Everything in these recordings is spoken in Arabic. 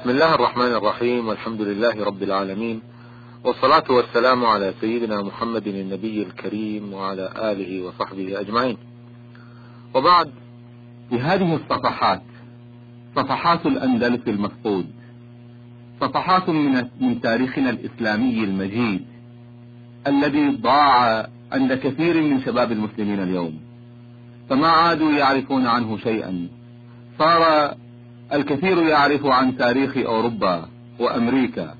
بسم الله الرحمن الرحيم والحمد لله رب العالمين والصلاة والسلام على سيدنا محمد النبي الكريم وعلى آله وصحبه أجمعين. وبعد في هذه الصفحات صفحات الأندلس المفقود صفحات من تاريخنا الإسلامي المجيد الذي ضاع عند كثير من شباب المسلمين اليوم. فما عادوا يعرفون عنه شيئا. صار الكثير يعرف عن تاريخ أوروبا وأمريكا.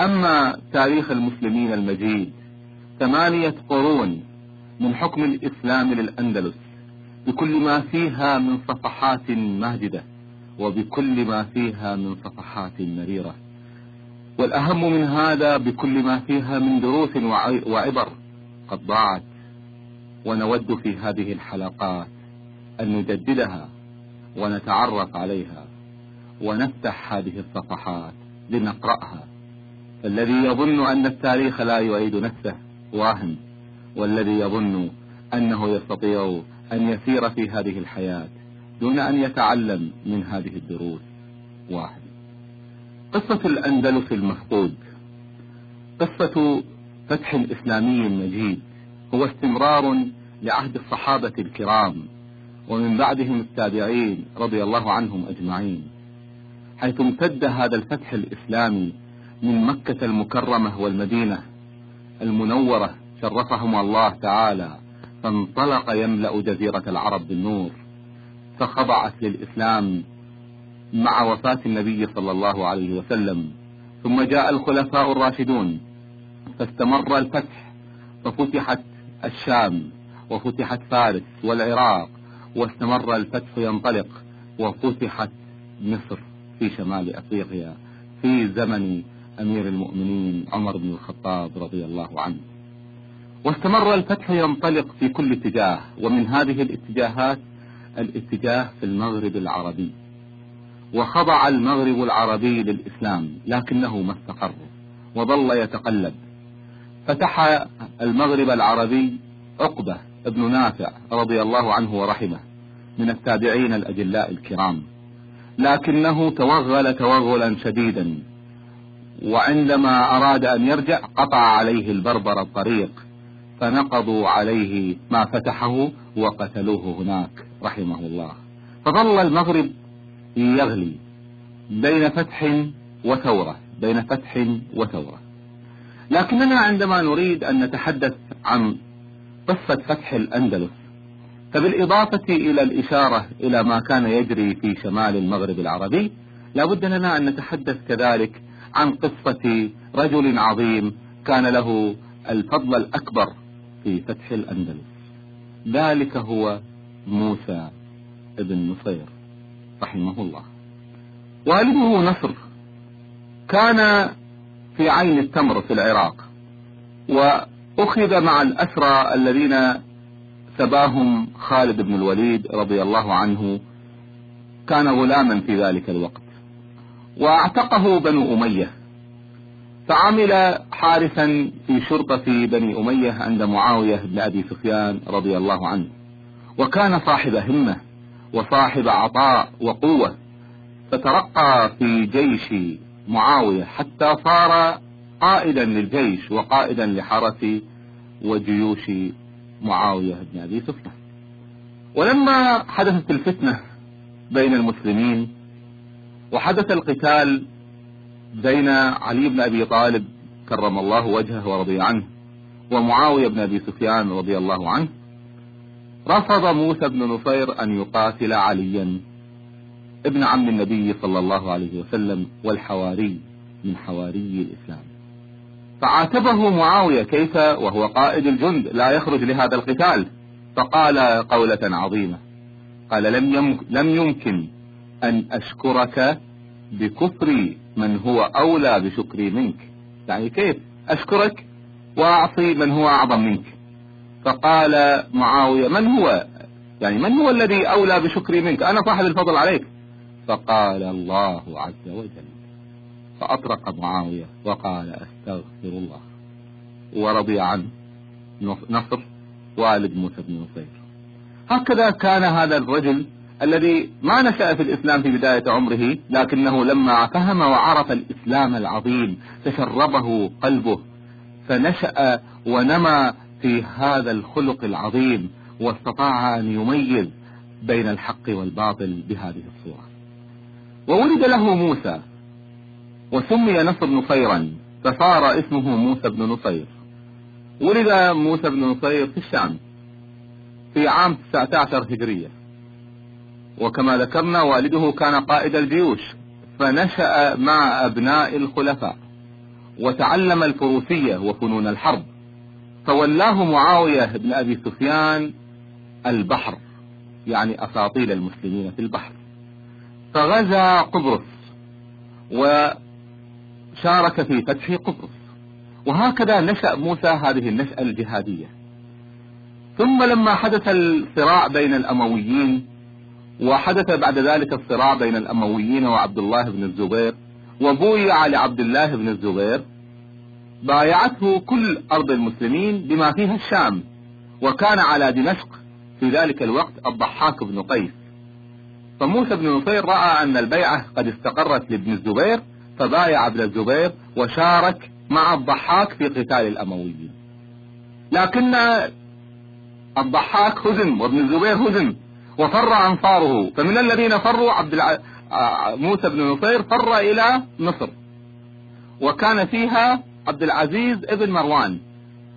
أما تاريخ المسلمين المجيد ثمانية قرون من حكم الإسلام للأندلس بكل ما فيها من صفحات ماجدة وبكل ما فيها من صفحات مريرة. والأهم من هذا بكل ما فيها من دروس وعبر قد ضاعت. ونود في هذه الحلقات أن نجددها ونتعرف عليها. ونفتح هذه الصفحات لنقرأها. الذي يظن أن التاريخ لا يعيد نفسه واهم والذي يظن أنه يستطيع أن يسير في هذه الحياة دون أن يتعلم من هذه الدروس واحد. قصة الأندلس المفقود قصة فتح إسلامي مجيد هو استمرار لعهد الصحابة الكرام ومن بعدهم التابعين رضي الله عنهم أجمعين. حيث امتد هذا الفتح الإسلامي من مكة المكرمة والمدينة المنورة شرفهم الله تعالى فانطلق يملأ جزيرة العرب بالنور فخضعت للإسلام مع وفاة النبي صلى الله عليه وسلم ثم جاء الخلفاء الراشدون فاستمر الفتح ففتحت الشام وفتحت فارس والعراق واستمر الفتح ينطلق وفتحت مصر. في شمال أفريقيا في زمن أمير المؤمنين عمر بن الخطاب رضي الله عنه. واستمر الفتح ينطلق في كل اتجاه ومن هذه الاتجاهات الاتجاه في المغرب العربي. وخضع المغرب العربي للإسلام لكنه ما استقر وظل يتقلب. فتح المغرب العربي عقبة ابن نافع رضي الله عنه ورحمه من التابعين الأجلاء الكرام. لكنه توغل توغلا شديدا وعندما أراد أن يرجع قطع عليه البربر الطريق فنقضوا عليه ما فتحه وقتلوه هناك رحمه الله. فظل المغرب يغلي بين فتح وثورة بين فتح وثورة. لكننا عندما نريد أن نتحدث عن قصة فتح الأندلس فبالإضافة إلى الإشارة إلى ما كان يجري في شمال المغرب العربي لابد لنا أن نتحدث كذلك عن قصة رجل عظيم كان له الفضل الأكبر في فتح الأندلس. ذلك هو موسى ابن نصير رحمه الله. والده نصر. كان في عين التمر في العراق وأخذ مع الأسرى الذين سباهم خالد بن الوليد رضي الله عنه كان غلاما في ذلك الوقت وأعتقه بنو أمية فعمل حارسا في شرطة بني أمية عند معاوية بن أبي سفيان رضي الله عنه وكان صاحب همة وصاحب عطاء وقوة فترقى في جيش معاوية حتى صار قائدا للجيش وقائدا لحرس وجيوش معاوية بن أبي سفيان. ولما حدثت الفتنة بين المسلمين وحدث القتال بين علي بن أبي طالب كرم الله وجهه ورضي عنه ومعاوية بن أبي سفيان رضي الله عنه رفض موسى بن نصير أن يقاتل عليا ابن عم النبي صلى الله عليه وسلم والحواري من حواري الإسلام. فعاتبه معاوية كيف وهو قائد الجند لا يخرج لهذا القتال. فقال قولة عظيمة. قال لم, لم يمكن أن أشكرك بكفر من هو أولى بشكري منك. يعني كيف؟ أشكرك وأعصي من هو أعظم منك. فقال معاوية من هو؟ يعني من هو الذي أولى بشكري منك؟ أنا صاحب الفضل عليك. فقال الله عز وجل فأطرق معاوية وقال أستغفر الله. ورضي عن نصر والد موسى بن نصير. هكذا كان هذا الرجل الذي ما نشأ في الإسلام في بداية عمره لكنه لما فهم وعرف الإسلام العظيم تشربه قلبه فنشأ ونمى في هذا الخلق العظيم واستطاع أن يميز بين الحق والباطل بهذه الصورة. وولد له موسى وسمي نصر نصيرا فصار اسمه موسى بن نصير. ولد موسى بن نصير في الشام في عام 19 هجرية. وكما ذكرنا والده كان قائد الجيوش فنشأ مع أبناء الخلفاء وتعلم الفروسية وفنون الحرب. فولاه معاوية بن أبي سفيان البحر يعني أساطيل المسلمين في البحر. فغزا قبرص وشارك في فتح قبرص وهكذا نشأ موسى هذه النشأة الجهادية. ثم لما حدث الصراع بين الأمويين وحدث بعد ذلك الصراع بين الأمويين وعبد الله بن الزبير وبويع لعبد الله بن الزبير بايعته كل أرض المسلمين بما فيها الشام وكان على دمشق في ذلك الوقت الضحاك بن قيس. فموسى بن نصير رأى أن البيعة قد استقرت لابن الزبير فبايع ابن الزبير وشارك مع الضحاك في قتال الأمويين. لكن الضحاك هزم وابن الزبير هزم وفر أنصاره. فمن الذين فروا عبد الع... موسى بن نصير فر إلى مصر. وكان فيها عبد العزيز ابن مروان.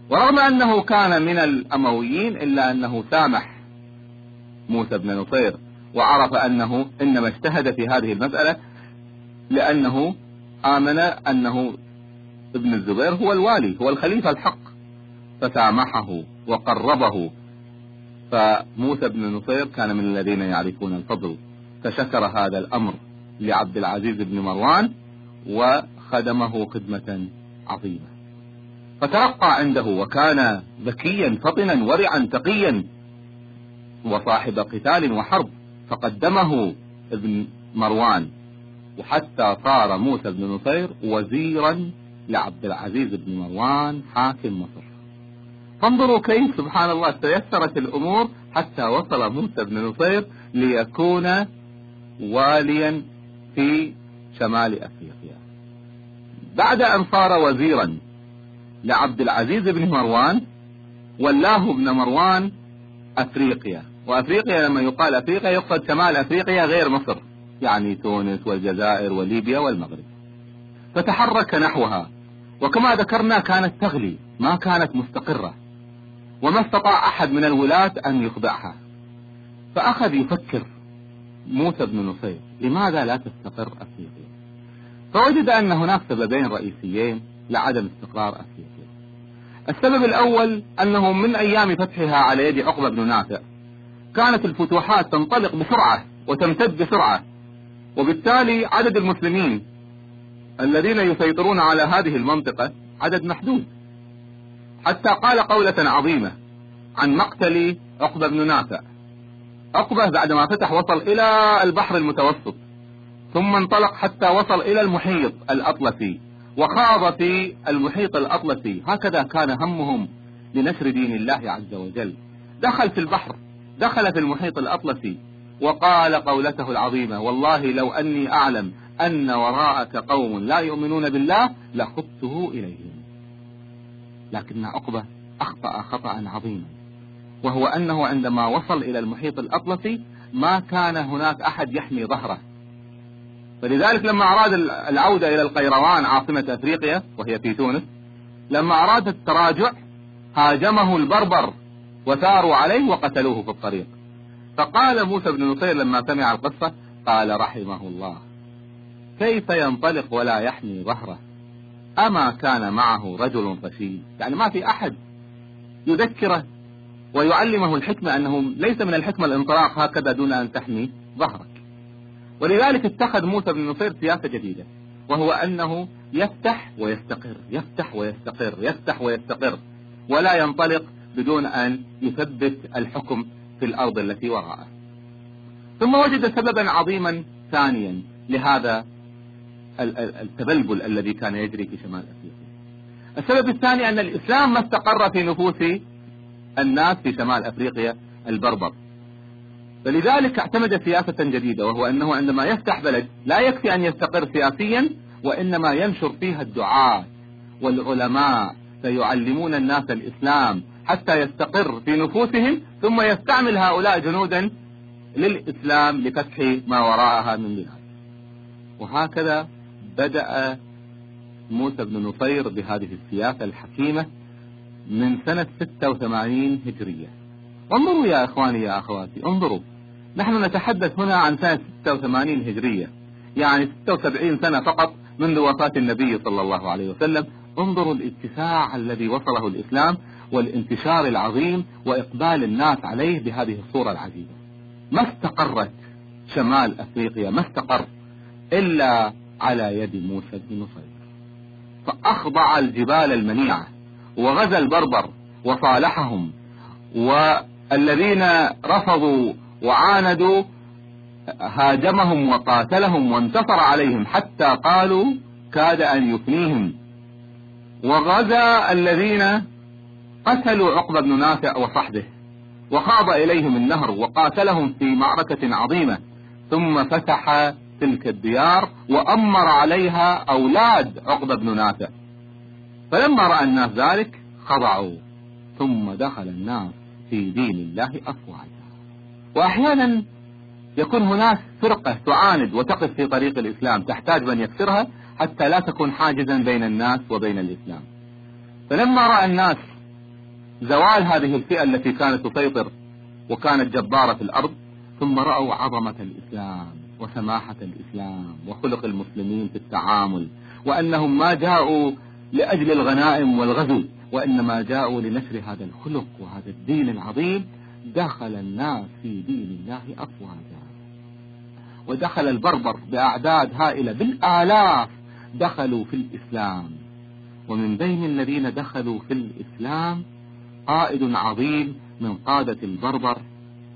ورغم أنه كان من الأمويين إلا أنه سامح موسى بن نصير وعرف أنه إنما اجتهد في هذه المسألة لأنه آمن أنه ابن الزبير هو الوالي هو الخليفة الحق. فسامحه وقربه. فموسى بن نصير كان من الذين يعرفون الفضل. فشكر هذا الأمر لعبد العزيز بن مروان وخدمه خدمة عظيمة. فترقى عنده وكان ذكيا فطنا ورعا تقيا. وصاحب قتال وحرب فقدمه ابن مروان. وحتى صار موسى بن نصير وزيرا لعبد العزيز بن مروان حاكم مصر. فانظروا كيف سبحان الله تيسرت الأمور حتى وصل موسى بن نصير ليكون واليا في شمال أفريقيا. بعد أن صار وزيرا لعبد العزيز بن مروان ولاه ابن مروان أفريقيا. وأفريقيا لما يقال أفريقيا يقصد شمال أفريقيا غير مصر. يعني تونس والجزائر وليبيا والمغرب. فتحرك نحوها. وكما ذكرنا كانت تغلي ما كانت مستقرة. وما استطاع أحد من الولاة أن يخضعها. فأخذ يفكر موسى بن نصير لماذا لا تستقر أفريقيا؟ فوجد أن هناك سببين رئيسيين لعدم استقرار أفريقيا. السبب الأول أنه من أيام فتحها على يد عقبة بن نافع كانت الفتوحات تنطلق بسرعة وتمتد بسرعة. وبالتالي عدد المسلمين الذين يسيطرون على هذه المنطقة عدد محدود. حتى قال قولة عظيمة عن مقتل عقبة بن نافع. عقبة بعدما فتح وصل إلى البحر المتوسط ثم انطلق حتى وصل إلى المحيط الأطلسي وخاض في المحيط الأطلسي. هكذا كان همهم لنشر دين الله عز وجل. دخل في البحر دخل في المحيط الأطلسي. وقال قولته العظيمة والله لو أني أعلم أن وراءك قوم لا يؤمنون بالله لخذته إليهم. لكن عقبة أخطأ خطأ عظيما وهو أنه عندما وصل إلى المحيط الأطلسي ما كان هناك أحد يحمي ظهره. فلذلك لما أراد العودة إلى القيروان عاصمة أفريقيا وهي في تونس لما أراد التراجع هاجمه البربر وثاروا عليه وقتلوه في الطريق. فقال موسى بن نصير لما سمع القصة قال رحمه الله كيف ينطلق ولا يحمي ظهره؟ أما كان معه رجل رشيد يعني ما في أحد يذكره ويعلمه الحكمة أنه ليس من الحكمة الانطلاق هكذا دون أن تحمي ظهرك. ولذلك اتخذ موسى بن نصير سياسة جديدة وهو أنه يفتح ويستقر يفتح ويستقر يفتح ويستقر ولا ينطلق بدون أن يثبت الحكم في الأرض التي وراءه ثم وجد سببا عظيما ثانيا لهذا التبلبل الذي كان يجري في شمال أفريقيا. السبب الثاني أن الإسلام ما استقر في نفوس الناس في شمال أفريقيا البربر. فلذلك اعتمد سياسة جديدة وهو أنه عندما يفتح بلد لا يكفي أن يستقر سياسيا وإنما ينشر فيها الدعاة والعلماء فيعلمون الناس الإسلام حتى يستقر في نفوسهم ثم يستعمل هؤلاء جنودا للإسلام لفتح ما وراءها من بلاد وهكذا بدأ موسى بن نصير بهذه السياسة الحكيمة من سنة 86 هجرية. انظروا يا إخواني يا أخواتي انظروا. نحن نتحدث هنا عن سنة 86 هجرية يعني 76 سنة فقط منذ وفاة النبي صلى الله عليه وسلم. انظروا الاتساع الذي وصله الإسلام والانتشار العظيم وإقبال الناس عليه بهذه الصورة العجيبة. ما استقرت شمال أفريقيا ما استقر إلا على يد موسى بن نصير. فأخضع الجبال المنيعة وغزا البربر وصالحهم والذين رفضوا وعاندوا هاجمهم وقاتلهم وانتصر عليهم حتى قالوا كاد أن يفنيهم. وغزا الذين قتلوا عقبة بن نافع وصحبه وخاض إليهم النهر وقاتلهم في معركة عظيمة ثم فتح تلك الديار وأمر عليها أولاد عقبة بن نافع. فلما رأى الناس ذلك خضعوا ثم دخل الناس في دين الله أفواجا. وأحيانا يكون هناك فرقة تعاند وتقف في طريق الإسلام تحتاج من يكسرها حتى لا تكون حاجزا بين الناس وبين الإسلام. فلما رأى الناس زوال هذه الفئة التي كانت تسيطر وكانت جبارة في الأرض ثم رأوا عظمة الإسلام وسماحة الإسلام وخلق المسلمين في التعامل وأنهم ما جاءوا لأجل الغنائم والغزو وإنما جاءوا لنشر هذا الخلق وهذا الدين العظيم دخل الناس في دين الله أفواجا. ودخل البربر بأعداد هائلة بالآلاف دخلوا في الإسلام. ومن بين الذين دخلوا في الإسلام قائد عظيم من قادة البربر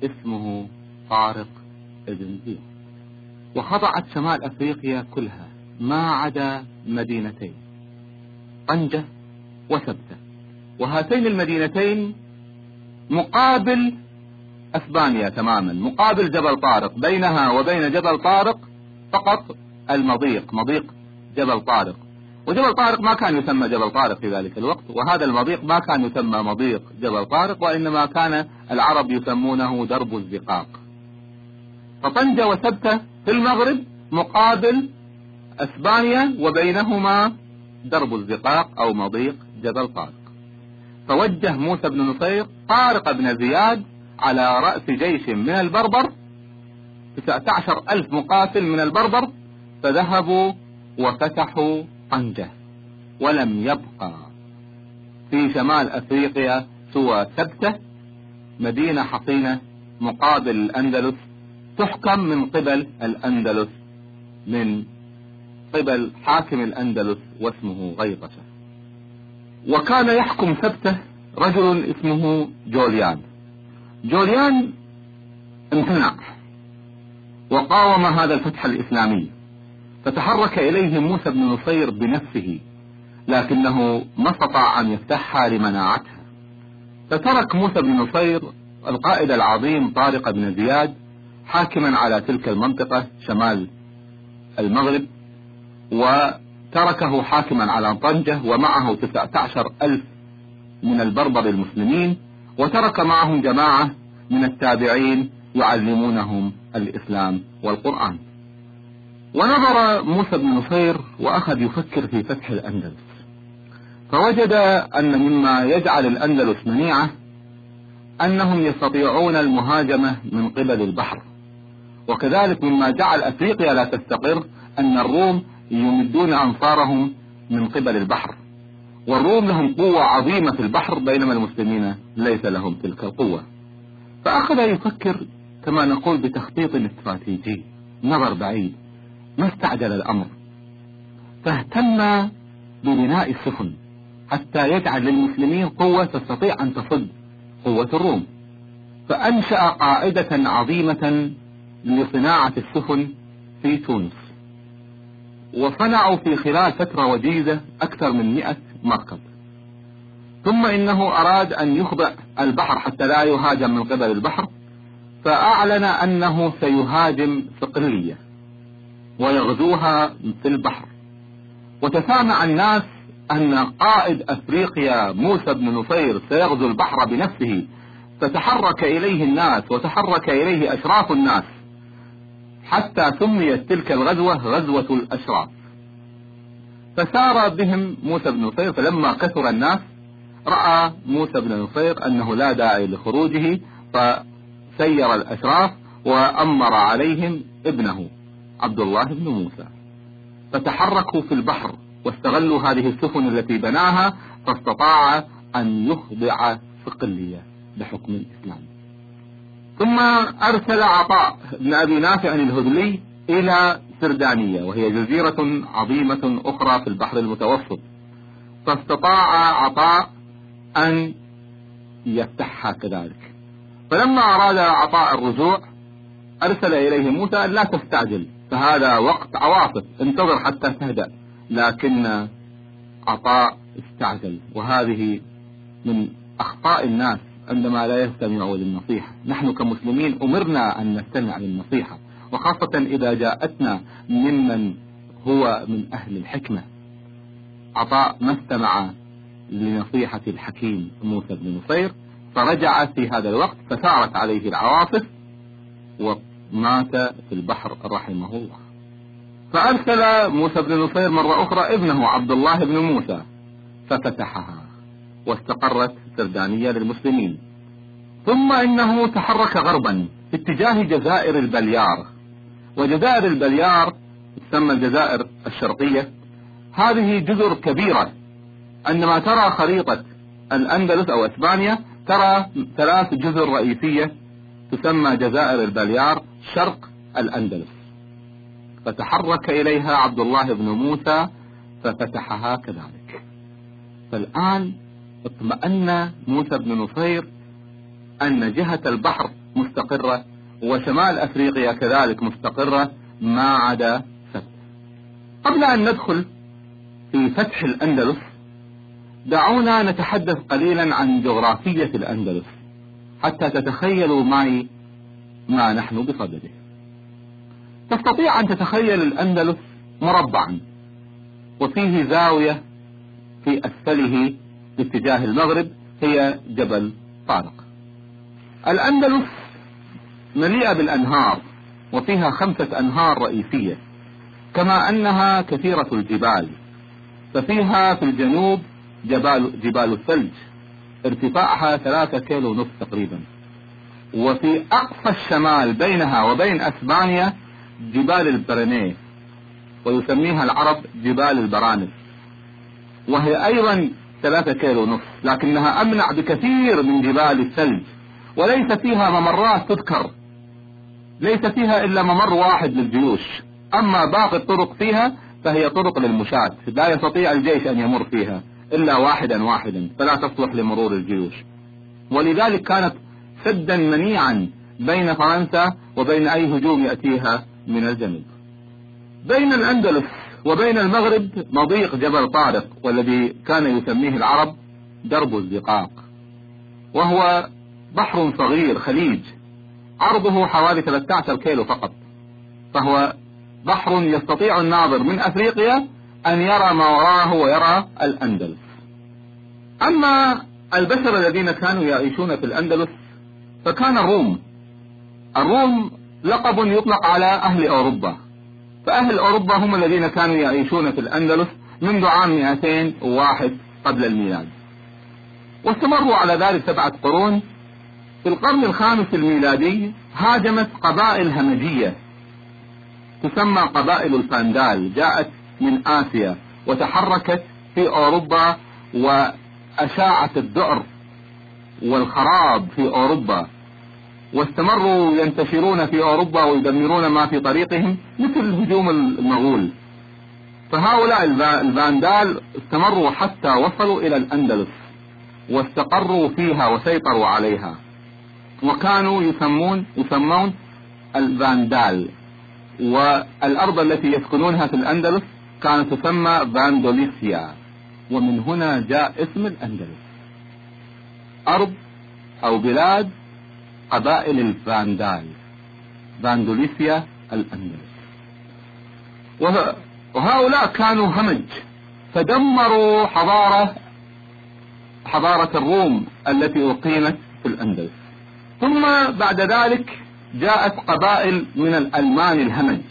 اسمه طارق ابن زياد. وخضعت شمال أفريقيا كلها ما عدا مدينتين طنجة وسبتة وهاتين المدينتين مقابل أسبانيا تماما مقابل جبل طارق. بينها وبين جبل طارق فقط المضيق مضيق جبل طارق. وجبل طارق ما كان يسمى جبل طارق في ذلك الوقت وهذا المضيق ما كان يسمى مضيق جبل طارق وإنما كان العرب يسمونه درب الزقاق. فطنجة وسبتة في المغرب مقابل أسبانيا وبينهما درب الزقاق أو مضيق جبل طارق. فوجه موسى بن نصير طارق بن زياد على رأس جيش من البربر تسعة عشر ألف مقاتل من البربر فذهبوا وفتحوا طنجة ولم يبقى في شمال أفريقيا سوى سبتة مدينة حصينة مقابل الأندلس تحكم من قبل الأندلس من قبل حاكم الأندلس واسمه غيطشة وكان يحكم سبته رجل اسمه جوليان. جوليان امتنع وقاوم هذا الفتح الإسلامي. فتحرك إليه موسى بن نصير بنفسه لكنه ما استطاع أن يفتحها لمناعتها. فترك موسى بن نصير القائد العظيم طارق بن زياد حاكما على تلك المنطقة شمال المغرب وتركه حاكما على طنجة ومعه تسعة عشر ألف من البربر المسلمين وترك معهم جماعة من التابعين يعلمونهم الإسلام والقرآن. ونظر موسى بن نصير وأخذ يفكر في فتح الأندلس. فوجد أن مما يجعل الأندلس منيعة أنهم يستطيعون المهاجمة من قبل البحر. وكذلك مما جعل أفريقيا لا تستقر أن الروم يمدون أنصارهم من قبل البحر. والروم لهم قوة عظيمة في البحر بينما المسلمين ليس لهم تلك القوة. فأخذ يفكر كما نقول بتخطيط استراتيجي نظر بعيد. ما استعجل الأمر. فاهتم ببناء السفن حتى يجعل للمسلمين قوة تستطيع أن تصد قوة الروم. فأنشأ قاعدة عظيمة لصناعة السفن في تونس. وصنعوا في خلال فترة وجيزة أكثر من مئة مركب. ثم إنه أراد أن يخضع البحر حتى لا يهاجم من قبل البحر. فأعلن أنه سيهاجم صقلية ويغزوها في البحر. وتسامع الناس أن قائد أفريقيا موسى بن نصير سيغزو البحر بنفسه. فتحرك إليه الناس وتحرك إليه أشراف الناس. حتى سميت تلك الغزوة غزوة الأشراف. فسار بهم موسى بن نصير فلما كثر الناس رأى موسى بن نصير أنه لا داعي لخروجه فسير الأشراف وأمر عليهم ابنه. عبد الله بن موسى. فتحركوا في البحر واستغلوا هذه السفن التي بناها فاستطاع أن يخضع صقلية بحكم الإسلام. ثم أرسل عطاء بن أبي نافع الهذلي إلى سردانية وهي جزيرة عظيمة أخرى في البحر المتوسط. فاستطاع عطاء أن يفتحها كذلك. فلما أراد عطاء الرجوع أرسل إليه موسى أن لا تستعجل. فهذا وقت عواصف. انتظر حتى تهدأ. لكن عطاء استعجل. وهذه من أخطاء الناس عندما لا يستمعوا للنصيحة. نحن كمسلمين أمرنا أن نستمع للنصيحة. وخاصة إذا جاءتنا ممن هو من أهل الحكمة. عطاء ما استمع لنصيحة الحكيم موسى بن نصير. فرجع في هذا الوقت فثارت عليه العواصف. ومات في البحر رحمه الله. فأرسل موسى بن نصير مرة أخرى ابنه عبد الله بن موسى ففتحها واستقرت سردانية للمسلمين. ثم إنه تحرك غربا اتجاه جزائر البليار. وجزائر البليار تسمى الجزائر الشرقية. هذه جزر كبيرة. عندما ترى خريطة الأندلس أو إسبانيا ترى ثلاث جزر رئيسية تسمى جزائر البليار. شرق الأندلس. فتحرك إليها عبد الله بن موسى ففتحها كذلك. فالآن اطمأن موسى بن نصير أن جهة البحر مستقرة وشمال أفريقيا كذلك مستقرة ما عدا سبت قبل أن ندخل في فتح الأندلس دعونا نتحدث قليلا عن جغرافية الأندلس حتى تتخيلوا معي ما نحن بصدده. تستطيع أن تتخيل الأندلس مربعا وفيه زاوية في أسفله باتجاه المغرب هي جبل طارق. الأندلس مليئة بالأنهار وفيها خمسة أنهار رئيسية كما أنها كثيرة الجبال. ففيها في الجنوب جبال, جبال الثلج ارتفاعها ثلاثة كيلو ونصف تقريبا. وفي أقصى الشمال بينها وبين أسبانيا جبال البرنيه ويسميها العرب جبال البرانس وهي أيضا ثلاثة كيلو ونصف لكنها أمنع بكثير من جبال الثلج وليس فيها ممرات تذكر. ليس فيها إلا ممر واحد للجيوش. أما باقي الطرق فيها فهي طرق للمشاة لا يستطيع الجيش أن يمر فيها إلا واحدا واحدا فلا تصلح لمرور الجيوش. ولذلك كانت سدا منيعا بين فرنسا وبين أي هجوم يأتيها من الجنوب. بين الأندلس وبين المغرب مضيق جبل طارق والذي كان يسميه العرب درب الزقاق وهو بحر صغير خليج. عرضه حوالي 13 كيلو فقط. فهو بحر يستطيع الناظر من أفريقيا أن يرى ما وراءه ويرى الأندلس. أما البشر الذين كانوا يعيشون في الأندلس فكان الروم الروم لقب يطلق على أهل أوروبا. فأهل أوروبا هم الذين كانوا يعيشون في الأندلس منذ عام 201 قبل الميلاد. واستمروا على ذلك سبعة قرون. في القرن الخامس الميلادي هاجمت قبائل همجية تسمى قبائل الفاندال جاءت من آسيا وتحركت في أوروبا وأشاعت الذعر والخراب في أوروبا واستمروا ينتشرون في أوروبا ويدمرون ما في طريقهم مثل هجوم المغول. فهؤلاء الفاندال استمروا حتى وصلوا إلى الأندلس واستقروا فيها وسيطروا عليها. وكانوا يسمون يسمون الفاندال. والأرض التي يسكنونها في الأندلس كانت تسمى فاندوليسيا ومن هنا جاء اسم الأندلس. أرض أو بلاد قبائل الفاندال فاندوليسيا الأندلس. وهؤلاء كانوا همج فدمروا حضارة حضارة الروم التي أقيمت في الأندلس. ثم بعد ذلك جاءت قبائل من الألمان الهمج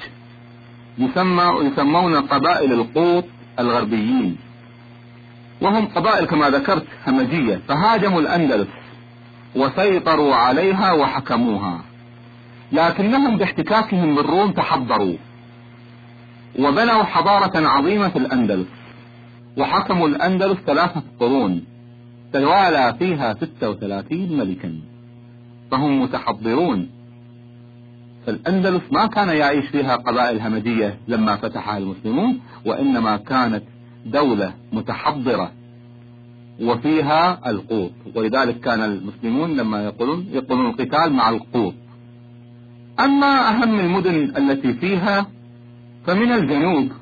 يسمى يسمون قبائل القوط الغربيين. وهم قبائل كما ذكرت همجية فهاجموا الأندلس وسيطروا عليها وحكموها. لكنهم باحتكاكهم بالروم تحضروا وبنوا حضارة عظيمة في الأندلس وحكموا الأندلس ثلاثة قرون توالى فيها 36 ملكا. فهم متحضرون. فالأندلس ما كان يعيش فيها قبائل همجية لما فتحها المسلمون وإنما كانت دولة متحضرة وفيها القوط. ولذلك كان المسلمون لما يقولون يقولون القتال مع القوط. أما أهم المدن التي فيها فمن الجنوب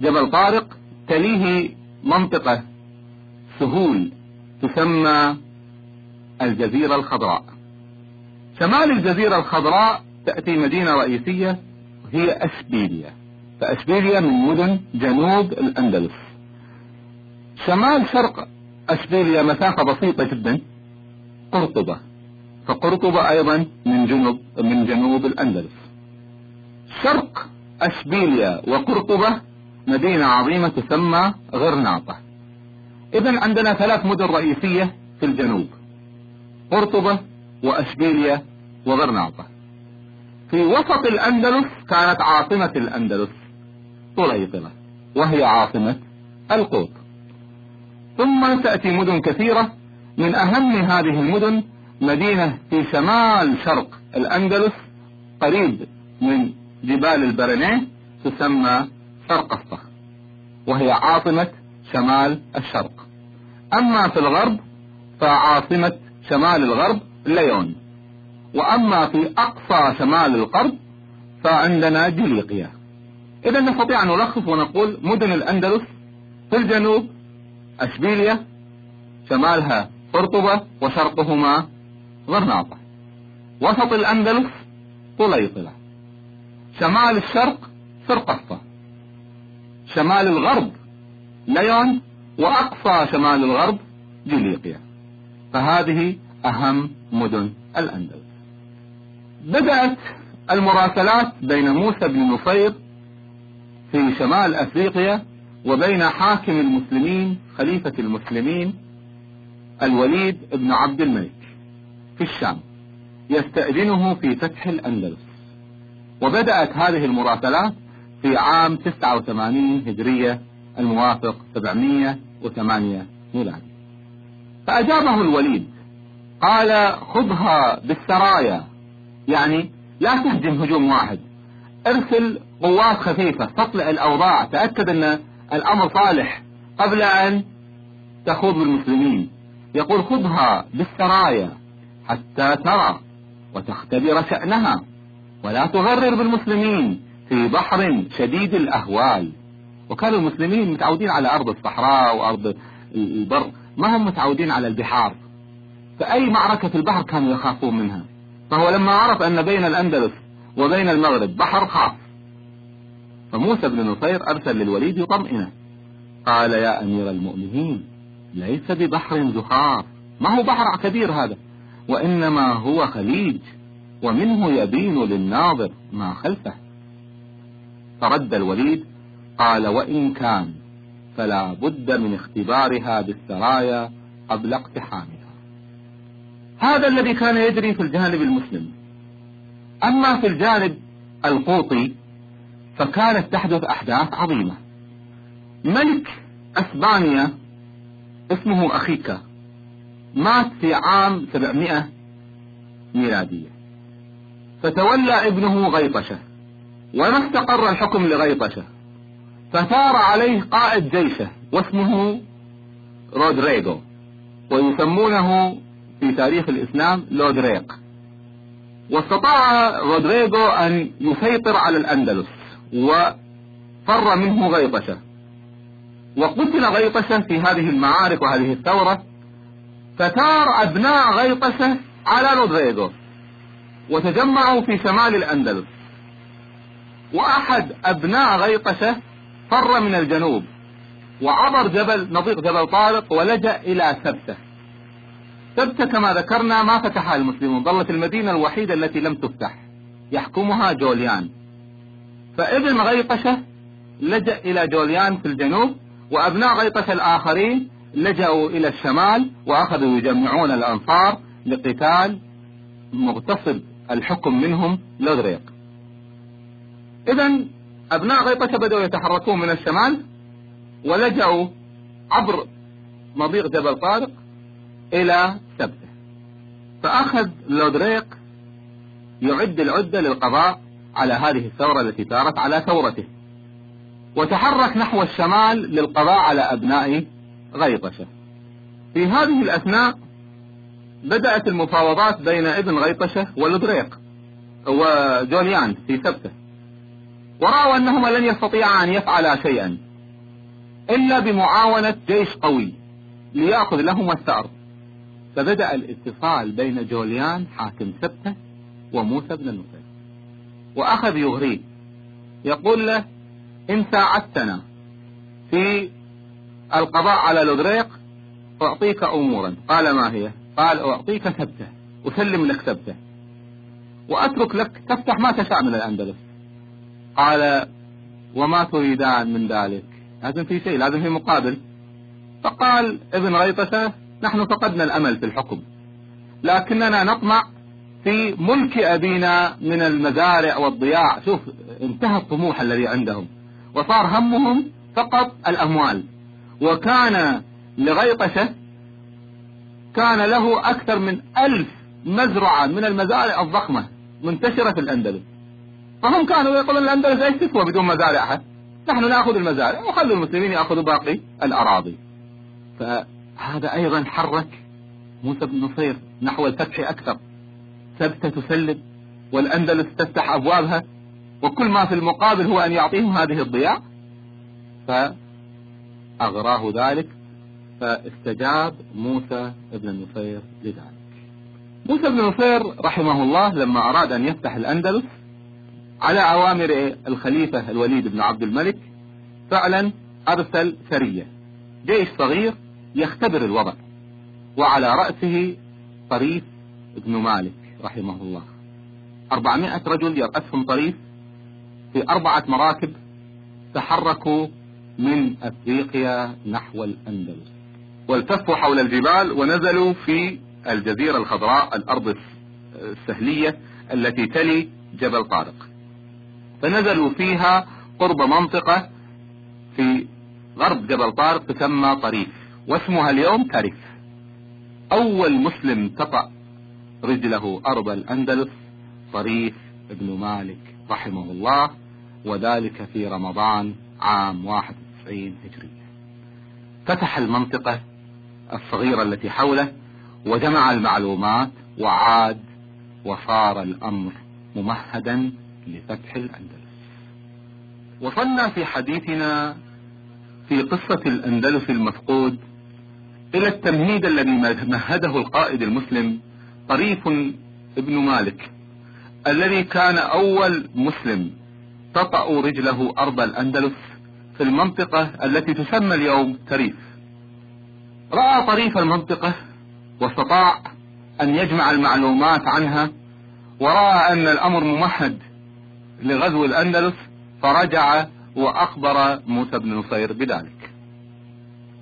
جبل طارق تليه منطقة سهول تسمى الجزيرة الخضراء. شمال الجزيرة الخضراء تأتي مدينة رئيسية هي أشبيليا فأشبيليا من مدن جنوب الأندلس. شمال شرق أشبيليا مسافة بسيطة جدا قرطبة. فقرطبة أيضا من جنوب من جنوب الأندلس. شرق أشبيليا وقرطبة مدينة عظيمة تسمى غرناطة. إذا عندنا ثلاث مدن رئيسية في الجنوب قرطبة وأشبيليا وغرناطة. في وسط الأندلس كانت عاصمة الأندلس. طليطلة وهي عاصمة القوط. ثم تأتي مدن كثيرة من أهم هذه المدن مدينة في شمال شرق الأندلس قريب من جبال البرنيه تسمى سرقسطة وهي عاصمة شمال الشرق. أما في الغرب فعاصمة شمال الغرب ليون. وأما في أقصى شمال الغرب فعندنا جليقيا إذا نستطيع أن نلخص ونقول مدن الأندلس في الجنوب أشبيليا شمالها قرطبة وشرقهما غرناطة. وسط الأندلس طليطلة. شمال الشرق سرقسطة شمال الغرب ليون وأقصى شمال الغرب جليقيا. فهذه أهم مدن الأندلس. بدأت المراسلات بين موسى بن نصير في شمال أفريقيا وبين حاكم المسلمين خليفة المسلمين الوليد بن عبد الملك في الشام يستأذنه في فتح الأندلس. وبدأت هذه المراسلات في عام 89 هجرية الموافق 708 ميلادي. فأجابه الوليد قال خذها بالسرايا يعني لا تهجم هجوم واحد ارسل قوات خفيفة تطلع الأوضاع تأكد أن الأمر صالح قبل أن تخوض بالمسلمين يقول خذها بالسرايا حتى ترى وتختبر شأنها ولا تغرر بالمسلمين في بحر شديد الأهوال. وكان المسلمين متعودين على أرض الصحراء وأرض البر ما هم متعودين على البحار. فأي معركة في البحر كانوا يخافون منها. فهو لما عرف أن بين الأندلس وبين المغرب بحر خاف فموسى بن نصير أرسل للوليد يطمئنه قال يا أمير المؤمنين ليس ببحر زخار ما هو بحر كبير هذا؟ وإنما هو خليج ومنه يبين للناظر ما خلفه. فرد الوليد قال وإن كان فلا بد من اختبارها بالسرايا قبل اقتحامها. هذا الذي كان يجري في الجانب المسلم. أما في الجانب القوطي فكانت تحدث أحداث عظيمة. ملك أسبانيا اسمه أخيكا مات في عام 700 ميلادية. فتولى ابنه غيطشة وما استقر الحكم لغيطشة. فثار عليه قائد جيشه واسمه رودريغو ويسمونه في تاريخ الإسلام لودريق. واستطاع رودريغو أن يسيطر على الأندلس. وفر منه غيطشة وقتل غيطشة في هذه المعارك وهذه الثورة فتار أبناء غيطشة على رودريغو وتجمعوا في شمال الأندلس. وأحد أبناء غيطشة فر من الجنوب وعبر جبل نضيق جبل طارق ولجأ إلى سبتة سبتة كما ذكرنا ما فتحها المسلمون ظلت المدينة الوحيدة التي لم تفتح يحكمها جوليان. فابن غيطشة لجأ إلى جوليان في الجنوب وأبناء غيطشة الآخرين لجأوا إلى الشمال وأخذوا يجمعون الأنصار لقتال مغتصب الحكم منهم لودريق إذا أبناء غيطشة بدأوا يتحركون من الشمال ولجأوا عبر مضيق جبل طارق إلى سبته. فأخذ لودريق يعد العدة للقضاء على هذه الثورة التي ثارت على ثورته. وتحرك نحو الشمال للقضاء على أبناء غيطشة. في هذه الأثناء بدأت المفاوضات بين ابن غيطشة ولدريق وجوليان في سبته ورأوا أنهما لن يستطيعا أن يفعلا شيئا إلا بمعاونة جيش قوي ليأخذ لهما الثأر. فبدأ الاتصال بين جوليان حاكم سبته وموسى بن النصير وأخذ يغريه يقول له إن ساعدتنا في القضاء على لودريق أعطيك أمورا. قال ما هي؟ قال أعطيك سبته أسلم لك سبته. وأترك لك تفتح ما تشاء من الأندلس. قال وما تريدان من ذلك؟ لازم في شيء لازم في مقابل. فقال ابن غيطسة نحن فقدنا الأمل في الحكم لكننا نطمع في ملك أبينا من المزارع والضياع. شوف انتهى الطموح الذي عندهم. وصار همهم فقط الأموال. وكان لغيطشة كان له أكثر من ألف مزرعة من المزارع الضخمة منتشرة في الأندلس. فهم كانوا يقولون الأندلس إيش تسوى بدون مزارعها نحن نأخذ المزارع وخلوا المسلمين يأخذوا باقي الأراضي. فهذا أيضا حرك موسى بن نصير نحو الفتح أكثر. سبتة تسلم والأندلس تفتح أبوابها وكل ما في المقابل هو أن يعطيهم هذه الضياع فأغراه ذلك فاستجاب موسى بن النصير لذلك. موسى بن النصير رحمه الله لما أراد أن يفتح الأندلس على أوامر الخليفة الوليد بن عبد الملك فعلا أرسل سرية جيش صغير يختبر الوضع وعلى رأسه طريف بن مالك. رحمه الله أربعمائة رجل يرأسهم طريف في أربعة مراكب تحركوا من أفريقيا نحو الأندلس. والتفوا حول الجبال ونزلوا في الجزيرة الخضراء الأرض السهلية التي تلي جبل طارق. فنزلوا فيها قرب منطقة في غرب جبل طارق تسمى طريف واسمها اليوم تاريف أول مسلم تطأ رجله أرض الأندلس طريف ابن مالك رحمه الله وذلك في رمضان عام 91 هجرية فتح المنطقة الصغيرة التي حوله وجمع المعلومات وعاد وصار الأمر ممهدا لفتح الأندلس. وصلنا في حديثنا في قصة الأندلس المفقود إلى التمهيد الذي مهده القائد المسلم طريف ابن مالك الذي كان أول مسلم تطأ رجله أرض الأندلس في المنطقة التي تسمى اليوم تريف. رأى طريف المنطقة واستطاع أن يجمع المعلومات عنها ورأى أن الأمر ممهد لغزو الأندلس فرجع وأخبر موسى بن نصير بذلك.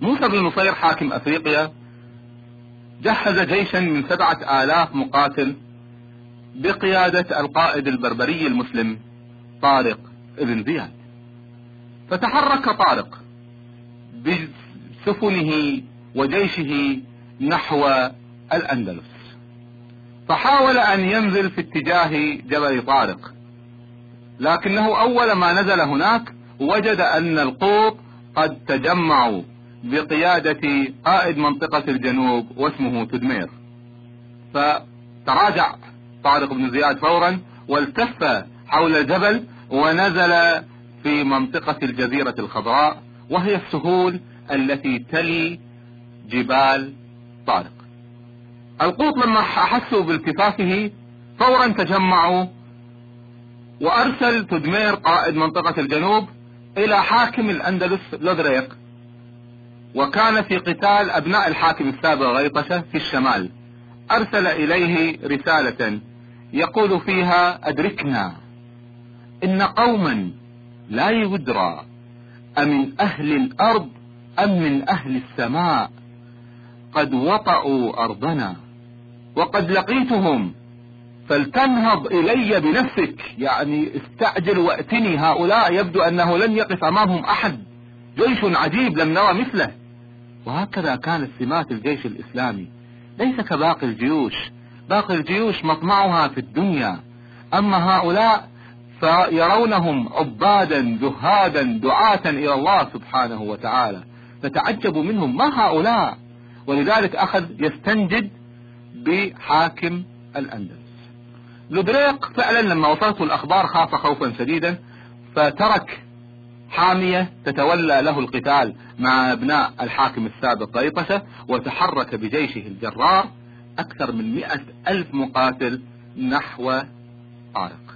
موسى بن نصير حاكم أفريقيا جهز جيشا من سبعة آلاف مقاتل بقيادة القائد البربري المسلم طارق بن زياد. فتحرك طارق بسفنه وجيشه نحو الأندلس. فحاول أن ينزل في اتجاه جبل طارق لكنه أول ما نزل هناك وجد أن القوط قد تجمعوا. بقيادة قائد منطقة الجنوب واسمه تدمير. فتراجع طارق بن زياد فورا والتف حول الجبل ونزل في منطقة الجزيرة الخضراء وهي السهول التي تلي جبال طارق. القوط لما أحسوا بالتفافه فورا تجمعوا وأرسل تدمير قائد منطقة الجنوب إلى حاكم الأندلس لودريق. وكان في قتال أبناء الحاكم السابق غيطشة في الشمال. أرسل إليه رسالة يقول فيها أدركنا إن قوما لا يدرى أمن أهل الأرض أم من أهل السماء. قد وطئوا أرضنا وقد لقيتهم فلتنهض إلي بنفسك. يعني استعجل وأتني. هؤلاء يبدو أنه لن يقف أمامهم أحد. جيش عجيب لم نرى مثله. وهكذا كانت سمات الجيش الإسلامي. ليس كباقي الجيوش. باقي الجيوش مطمعها في الدنيا. أما هؤلاء فيرونهم عبادا زهادا دعاة إلى الله سبحانه وتعالى. فتعجبوا منهم. ما هؤلاء؟ ولذلك أخذ يستنجد بحاكم الأندلس. لودريق فعلا لما وصلته الأخبار خاف خوفا شديدا فترك حامية تتولى له القتال. مع أبناء الحاكم السابق طيطشة وتحرك بجيشه الجرار أكثر من مئة ألف مقاتل نحو طارق.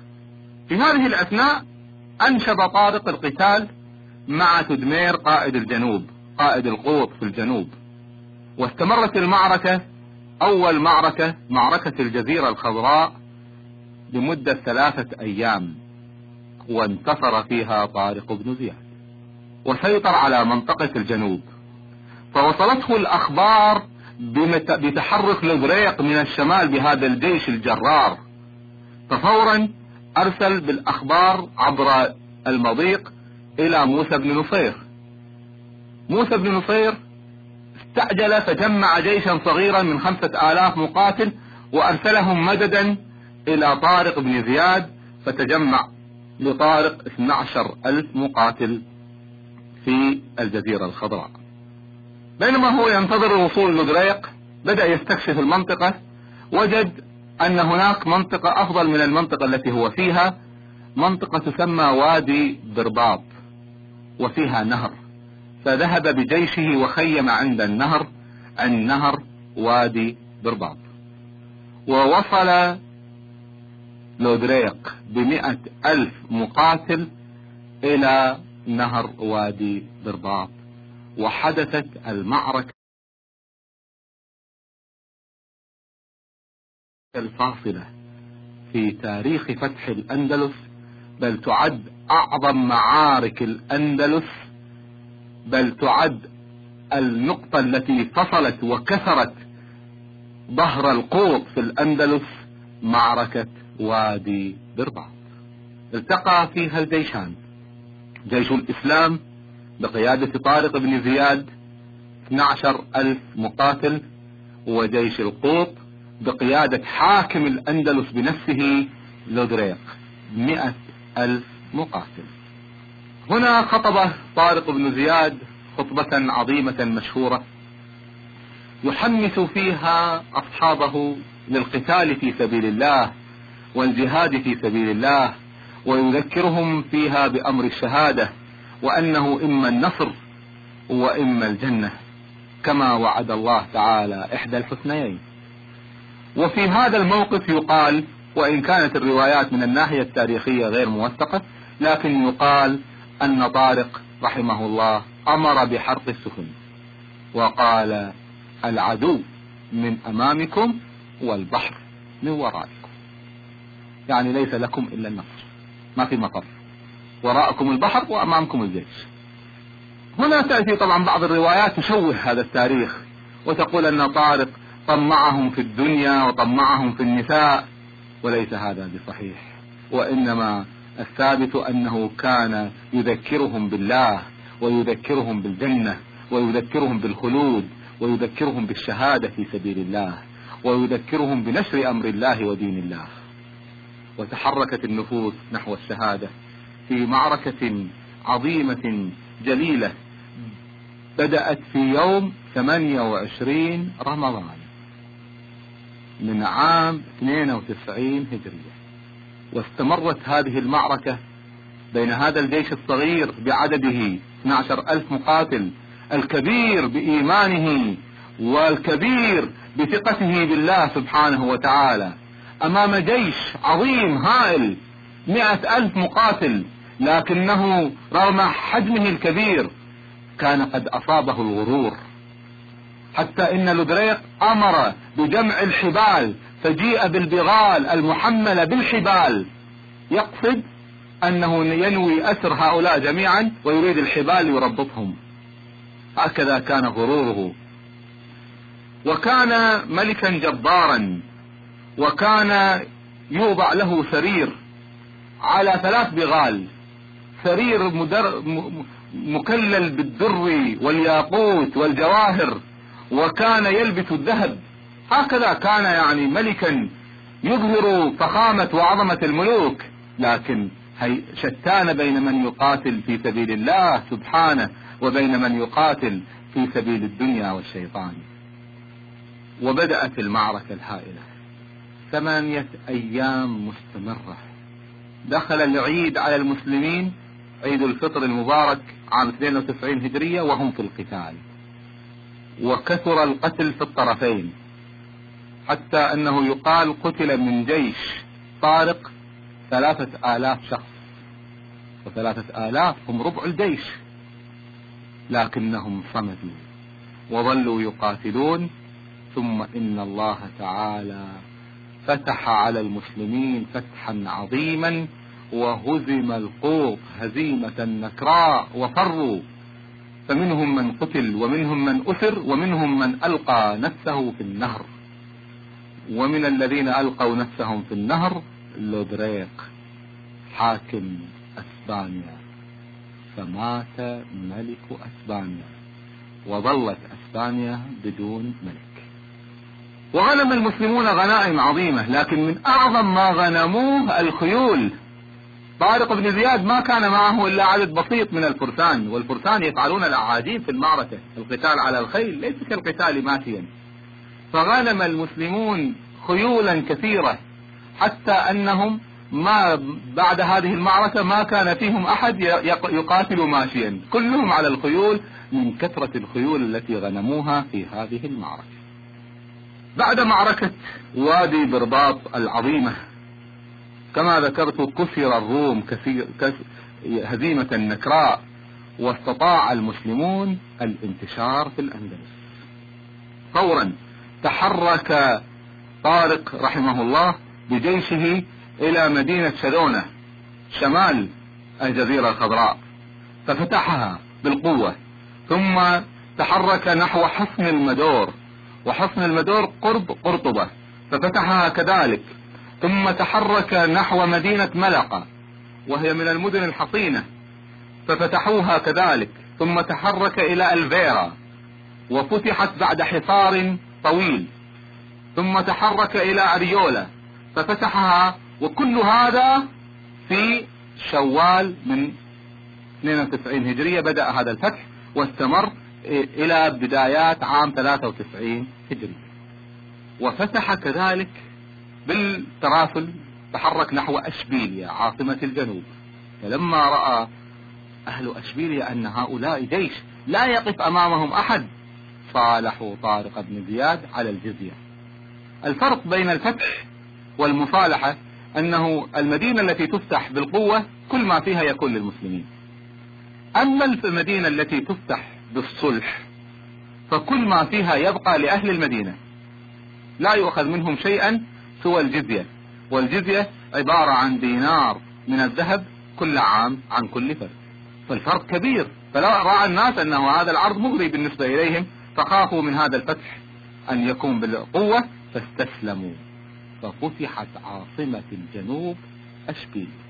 في هذه الأثناء أنشب طارق القتال مع تدمير قائد الجنوب قائد القوط في الجنوب. واستمرت المعركة أول معركة معركة الجزيرة الخضراء لمدة ثلاثة أيام وانتصر فيها طارق بن زياد. وسيطر على منطقة الجنوب. فوصلته الأخبار بتحرك لبريق من الشمال بهذا الجيش الجرار. ففورا أرسل بالأخبار عبر المضيق إلى موسى بن نصير موسى بن نصير استعجل فجمع جيشا صغيرا من خمسة آلاف مقاتل وأرسلهم مددا إلى طارق بن زياد فتجمع لطارق 12 ألف مقاتل. في الجزيرة الخضراء. بينما هو ينتظر وصول لدريق بدأ يستكشف المنطقة وجد أن هناك منطقة أفضل من المنطقة التي هو فيها منطقة تسمى وادي برباط وفيها نهر. فذهب بجيشه وخيم عند النهر النهر وادي برباط ووصل لودريق بمئة ألف مقاتل إلى نهر وادي برباط وحدثت المعركة الفاصلة في تاريخ فتح الأندلس بل تعد أعظم معارك الأندلس بل تعد النقطة التي فصلت وكسرت ظهر القوط في الأندلس معركة وادي برباط التقى فيها الجيشان. جيش الإسلام بقيادة طارق بن زياد 12 ألف مقاتل وجيش القوط بقيادة حاكم الأندلس بنفسه لودريق مئة ألف مقاتل. هنا خطب طارق بن زياد خطبة عظيمة مشهورة يحمس فيها أصحابه للقتال في سبيل الله والجهاد في سبيل الله ويذكرهم فيها بأمر الشهادة وأنه إما النصر وإما الجنة كما وعد الله تعالى إحدى الحسنيين. وفي هذا الموقف يقال وإن كانت الروايات من الناحية التاريخية غير موثقة لكن يقال أن طارق رحمه الله أمر بحرق السفن وقال العدو من أمامكم والبحر من ورائكم. يعني ليس لكم إلا النصر. ما في مطر. وراءكم البحر وأمامكم الجيش هنا تأتي طبعا بعض الروايات تشوه هذا التاريخ وتقول أن طارق طمعهم في الدنيا وطمعهم في النساء وليس هذا بصحيح. وإنما الثابت أنه كان يذكرهم بالله ويذكرهم بالجنة ويذكرهم بالخلود ويذكرهم بالشهادة في سبيل الله ويذكرهم بنشر أمر الله ودين الله. وتحركت النفوس نحو الشهادة في معركة عظيمة جليلة بدأت في يوم 28 رمضان من عام 92 هجرية. واستمرت هذه المعركة بين هذا الجيش الصغير بعدده 12 ألف مقاتل الكبير بإيمانه والكبير بثقته بالله سبحانه وتعالى. أمام جيش عظيم هائل مئة ألف مقاتل لكنه رغم حجمه الكبير كان قد أصابه الغرور. حتى إن لدريق أمر بجمع الحبال فجيء بالبغال المحملة بالحبال. يقصد أنه ينوي أسر هؤلاء جميعا ويريد الحبال يربطهم هكذا كان غروره. وكان ملكا جبارا. وكان يوضع له سرير على ثلاث بغال. سرير مدر مكلل بالدر والياقوت والجواهر وكان يلبس الذهب. هكذا كان يعني ملكا يظهر فخامة وعظمة الملوك. لكن هي شتان بين من يقاتل في سبيل الله سبحانه وبين من يقاتل في سبيل الدنيا والشيطان. وبدأت المعركة الهائلة. ثمانية أيام مستمرة. دخل العيد على المسلمين عيد الفطر المبارك عام 92 هجرية وهم في القتال. وكثر القتل في الطرفين حتى أنه يقال قتل من جيش طارق ثلاثة آلاف شخص. وثلاثة آلاف هم ربع الجيش. لكنهم صمدوا وظلوا يقاتلون ثم إن الله تعالى فتح على المسلمين فتحا عظيما وهزم القوط هزيمة نكراء وفروا. فمنهم من قتل ومنهم من أسر ومنهم من ألقى نفسه في النهر. ومن الذين ألقوا نفسهم في النهر لودريق حاكم أسبانيا. فمات ملك أسبانيا. وظلت أسبانيا بدون ملك. وغنم المسلمون غنائم عظيمة لكن من أعظم ما غنموه الخيول. طارق بن زياد ما كان معه إلا عدد بسيط من الفرسان والفرسان يفعلون الأعاجيب في المعركة القتال على الخيل ليس كالقتال ماشيا فغنم المسلمون خيولا كثيرة حتى أنهم ما بعد هذه المعركة ما كان فيهم أحد يقاتل ماشيا. كلهم على الخيول من كثرة الخيول التي غنموها في هذه المعركة. بعد معركة وادي برباط العظيمة. كما ذكرت كسر الروم كثير هزيمة نكراء واستطاع المسلمون الانتشار في الأندلس. فورا تحرك طارق رحمه الله بجيشه إلى مدينة شدونة شمال الجزيرة الخضراء ففتحها بالقوة ثم تحرك نحو حصن المدور وحصن المدور قرب قرطبة ففتحها كذلك. ثم تحرك نحو مدينة ملقا وهي من المدن الحصينة ففتحوها كذلك. ثم تحرك إلى ألفيرا وفتحت بعد حصار طويل. ثم تحرك إلى أريولا ففتحها. وكل هذا في شوال من 92 هجرية بدأ هذا الفتح واستمر إلى بدايات عام 93 هجري وفتح كذلك بالتراسل تحرك نحو أشبيليا عاصمة الجنوب. فلما رأى أهل أشبيليا أن هؤلاء جيش لا يقف أمامهم أحد صالحوا طارق بن زياد على الجزية. الفرق بين الفتح والمصالحة أنه المدينة التي تفتح بالقوة كل ما فيها يكون للمسلمين. أما المدينة التي تفتح بالصلح فكل ما فيها يبقى لأهل المدينة. لا يؤخذ منهم شيئا سوى الجزية. والجزية عبارة عن دينار من الذهب كل عام عن كل فرد. فالفرق كبير. فلا رأى الناس أنه هذا العرض مغري بالنسبة إليهم. فخافوا من هذا الفتح أن يكون بالقوة فاستسلموا. ففتحت عاصمة الجنوب أشبيليا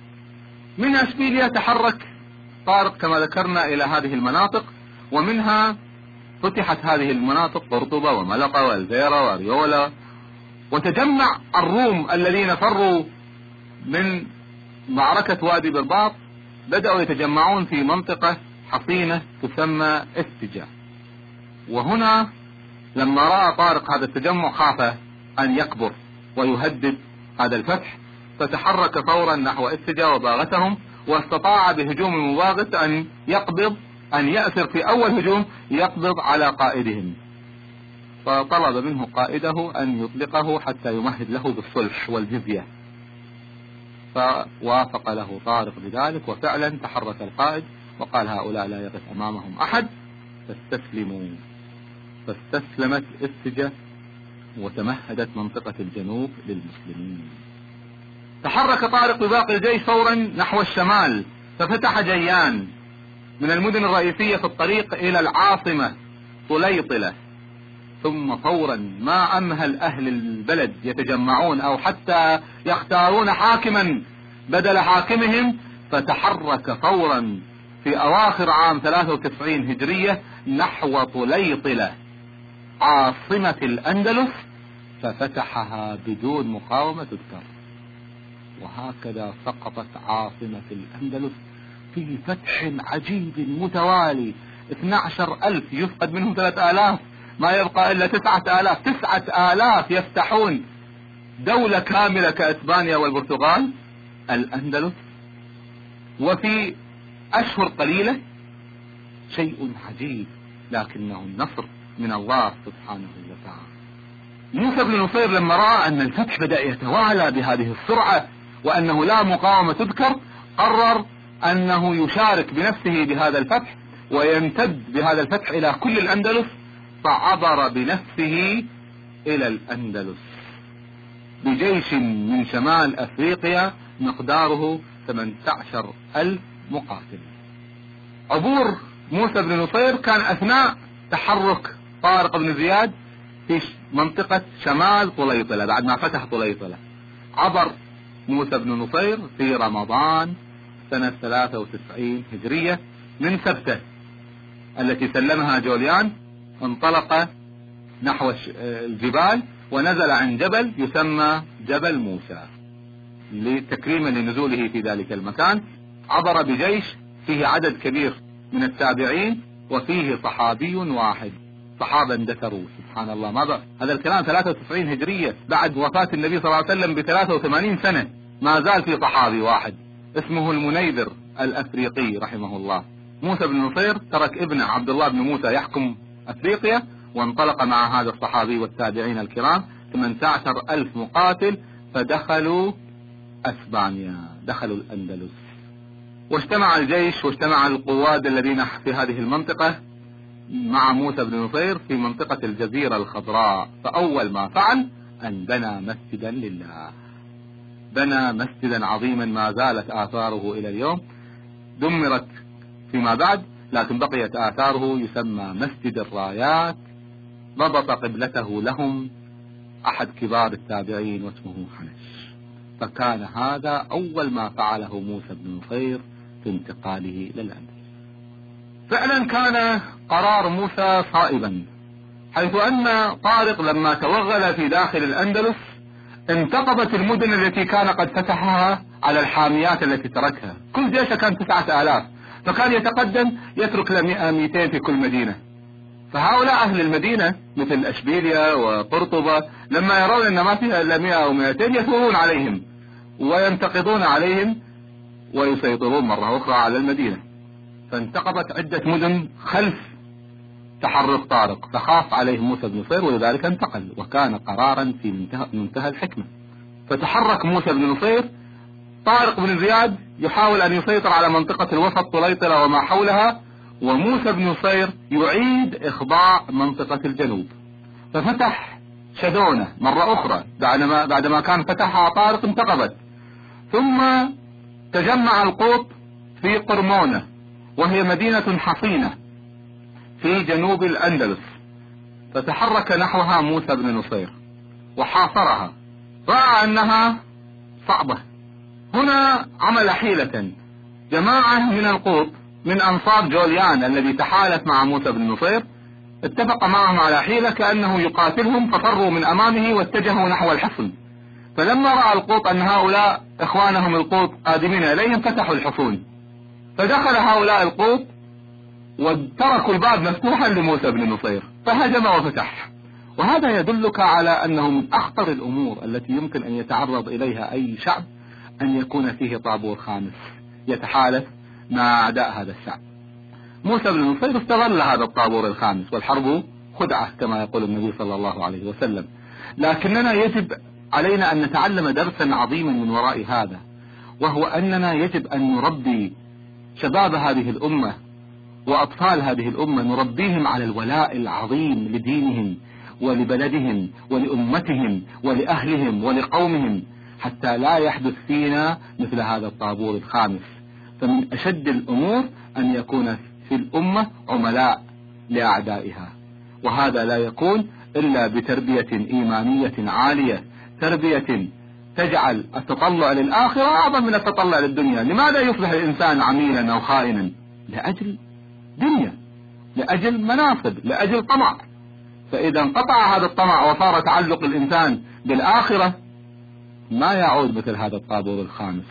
من أشبيليا تحرك طارق كما ذكرنا إلى هذه المناطق ومنها فتحت هذه المناطق قرطبة وملقا والفيرا واريولا وتجمع الروم الذين فروا من معركة وادي برباط بدأوا يتجمعون في منطقة حصينة تسمى إستجا. وهنا لما رأى طارق هذا التجمع خاف أن يكبر ويهدد هذا الفتح. فتحرك فورا نحو إستجا وباغتهم واستطاع بهجوم مباغت أن يقبض أن يأثر في أول هجوم يقبض على قائدهم. فطلب منه قائده أن يطلقه حتى يمهد له بالصلح والجزية. فوافق له طارق بذلك وفعلا تحرك القائد وقال هؤلاء لا يقف أمامهم أحد فاستسلموا. فاستسلمت السجة وتمهدت منطقة الجنوب للمسلمين. تحرك طارق بباقي الجيش فورا نحو الشمال ففتح جيان. من المدن الرئيسية في الطريق إلى العاصمة طليطلة. ثم فورا ما أمهل أهل البلد يتجمعون أو حتى يختارون حاكما. بدل حاكمهم فتحرك فورا في أواخر عام 93 هجرية نحو طليطلة. عاصمة الأندلس ففتحها بدون مقاومة تذكر. وهكذا سقطت عاصمة الأندلس في فتح عجيب متوالي. 12 ألف يفقد منهم 3000 ما يبقى إلا تسعة آلاف. تسعة آلاف يفتحون دولة كاملة كأسبانيا والبرتغال الأندلس. وفي أشهر قليلة شيء عجيب لكنه النصر من الله سبحانه وتعالى. موسى بن نصير لما رأى أن الفتح بدأ يتوالى بهذه السرعة وأنه لا مقاومة تذكر قرر أنه يشارك بنفسه بهذا الفتح ويمتد بهذا الفتح إلى كل الأندلس فعبر بنفسه إلى الأندلس. بجيش من شمال أفريقيا مقداره 18 ألف مقاتل. عبور موسى بن نصير كان أثناء تحرك طارق بن زياد في منطقة شمال طليطلة بعد ما فتح طليطلة. عبر موسى بن نصير في رمضان سنة 93 هجرية من سبتة التي سلمها جوليان انطلق نحو الجبال ونزل عن جبل يسمى جبل موسى. لتكريما لنزوله في ذلك المكان عبر بجيش فيه عدد كبير من التابعين وفيه صحابي واحد. صحابا ذكروا سبحان الله. ماذا هذا الكلام 93 هجرية بعد وفاة النبي صلى الله عليه وسلم ب 83 سنة. ما زال في صحابي واحد. اسمه المنيذر الأفريقي رحمه الله. موسى بن نصير ترك ابنه عبد الله بن موسى يحكم أفريقيا وانطلق مع هذا الصحابي والتابعين الكرام 18 ألف مقاتل فدخلوا أسبانيا دخلوا الأندلس. واجتمع الجيش واجتمع القواد الذين في هذه المنطقة مع موسى بن نصير في منطقة الجزيرة الخضراء فأول ما فعل أن بنى مسجدا لله. بنى مسجدا عظيما ما زالت آثاره إلى اليوم دمرت فيما بعد لكن بقيت آثاره يسمى مسجد الرايات ضبط قبلته لهم أحد كبار التابعين واسمه حنش. فكان هذا أول ما فعله موسى بن نصير في انتقاله للأندلس فعلا كان قرار موسى صائبا حيث أن طارق لما توغل في داخل الأندلس انتقضت المدن التي كان قد فتحها على الحاميات التي تركها. كل جيشه كان تسعة آلاف فكان يتقدم يترك له 100 200 في كل مدينة. فهؤلاء أهل المدينة مثل أشبيليا وقرطبة لما يرون أن ما فيها إلا 100 أو 200 يثورون عليهم وينتقضون عليهم ويسيطرون مرة أخرى على المدينة. فانتقضت عدة مدن خلف تحرك طارق فخاف عليه موسى بن نصير ولذلك انتقل وكان قرارا في منتهى, منتهى الحكمة. فتحرك موسى بن نصير طارق بن زياد يحاول أن يسيطر على منطقة الوسط طليطلة وما حولها وموسى بن نصير يعيد إخضاع منطقة الجنوب. ففتح شدونة مرة أخرى بعدما, بعدما كان فتحها طارق انتقضت ثم تجمع القوط في قرمونة وهي مدينة حصينة. في جنوب الأندلس فتحرك نحوها موسى بن نصير وحاصرها. رأى أنها صعبة. هنا عمل حيلة. جماعة من القوط من أنصار جوليان الذي تحالف مع موسى بن نصير اتفق معهم على حيلة كأنه يقاتلهم ففروا من أمامه واتجهوا نحو الحصن. فلما رأى القوط أن هؤلاء إخوانهم القوط قادمين إليهم فتحوا الحصون. فدخل هؤلاء القوط وتركوا الباب مفتوحا لموسى بن نصير فهجم وفتح. وهذا يدلك على أنه من أخطر الأمور التي يمكن أن يتعرض إليها أي شعب أن يكون فيه طابور خامس يتحالف مع أعداء هذا الشعب. موسى بن نصير استغل هذا الطابور الخامس والحرب خدعة كما يقول النبي صلى الله عليه وسلم. لكننا يجب علينا أن نتعلم درسا عظيما من وراء هذا وهو أننا يجب أن نربي شباب هذه الأمة وأطفال هذه الأمة نربيهم على الولاء العظيم لدينهم ولبلدهم ولأمتهم ولأهلهم ولقومهم حتى لا يحدث فينا مثل هذا الطابور الخامس. فمن أشد الأمور أن يكون في الأمة عملاء لأعدائها. وهذا لا يكون إلا بتربية إيمانية عالية تربية تجعل التطلع للآخرة أعظم من التطلع للدنيا. لماذا يصبح الإنسان عميلا أو خائنا؟ لأجل دنيا لأجل مناصب لأجل طمع. فإذا انقطع هذا الطمع وصار تعلق الإنسان بالآخرة ما يعود مثل هذا الطابور الخامس.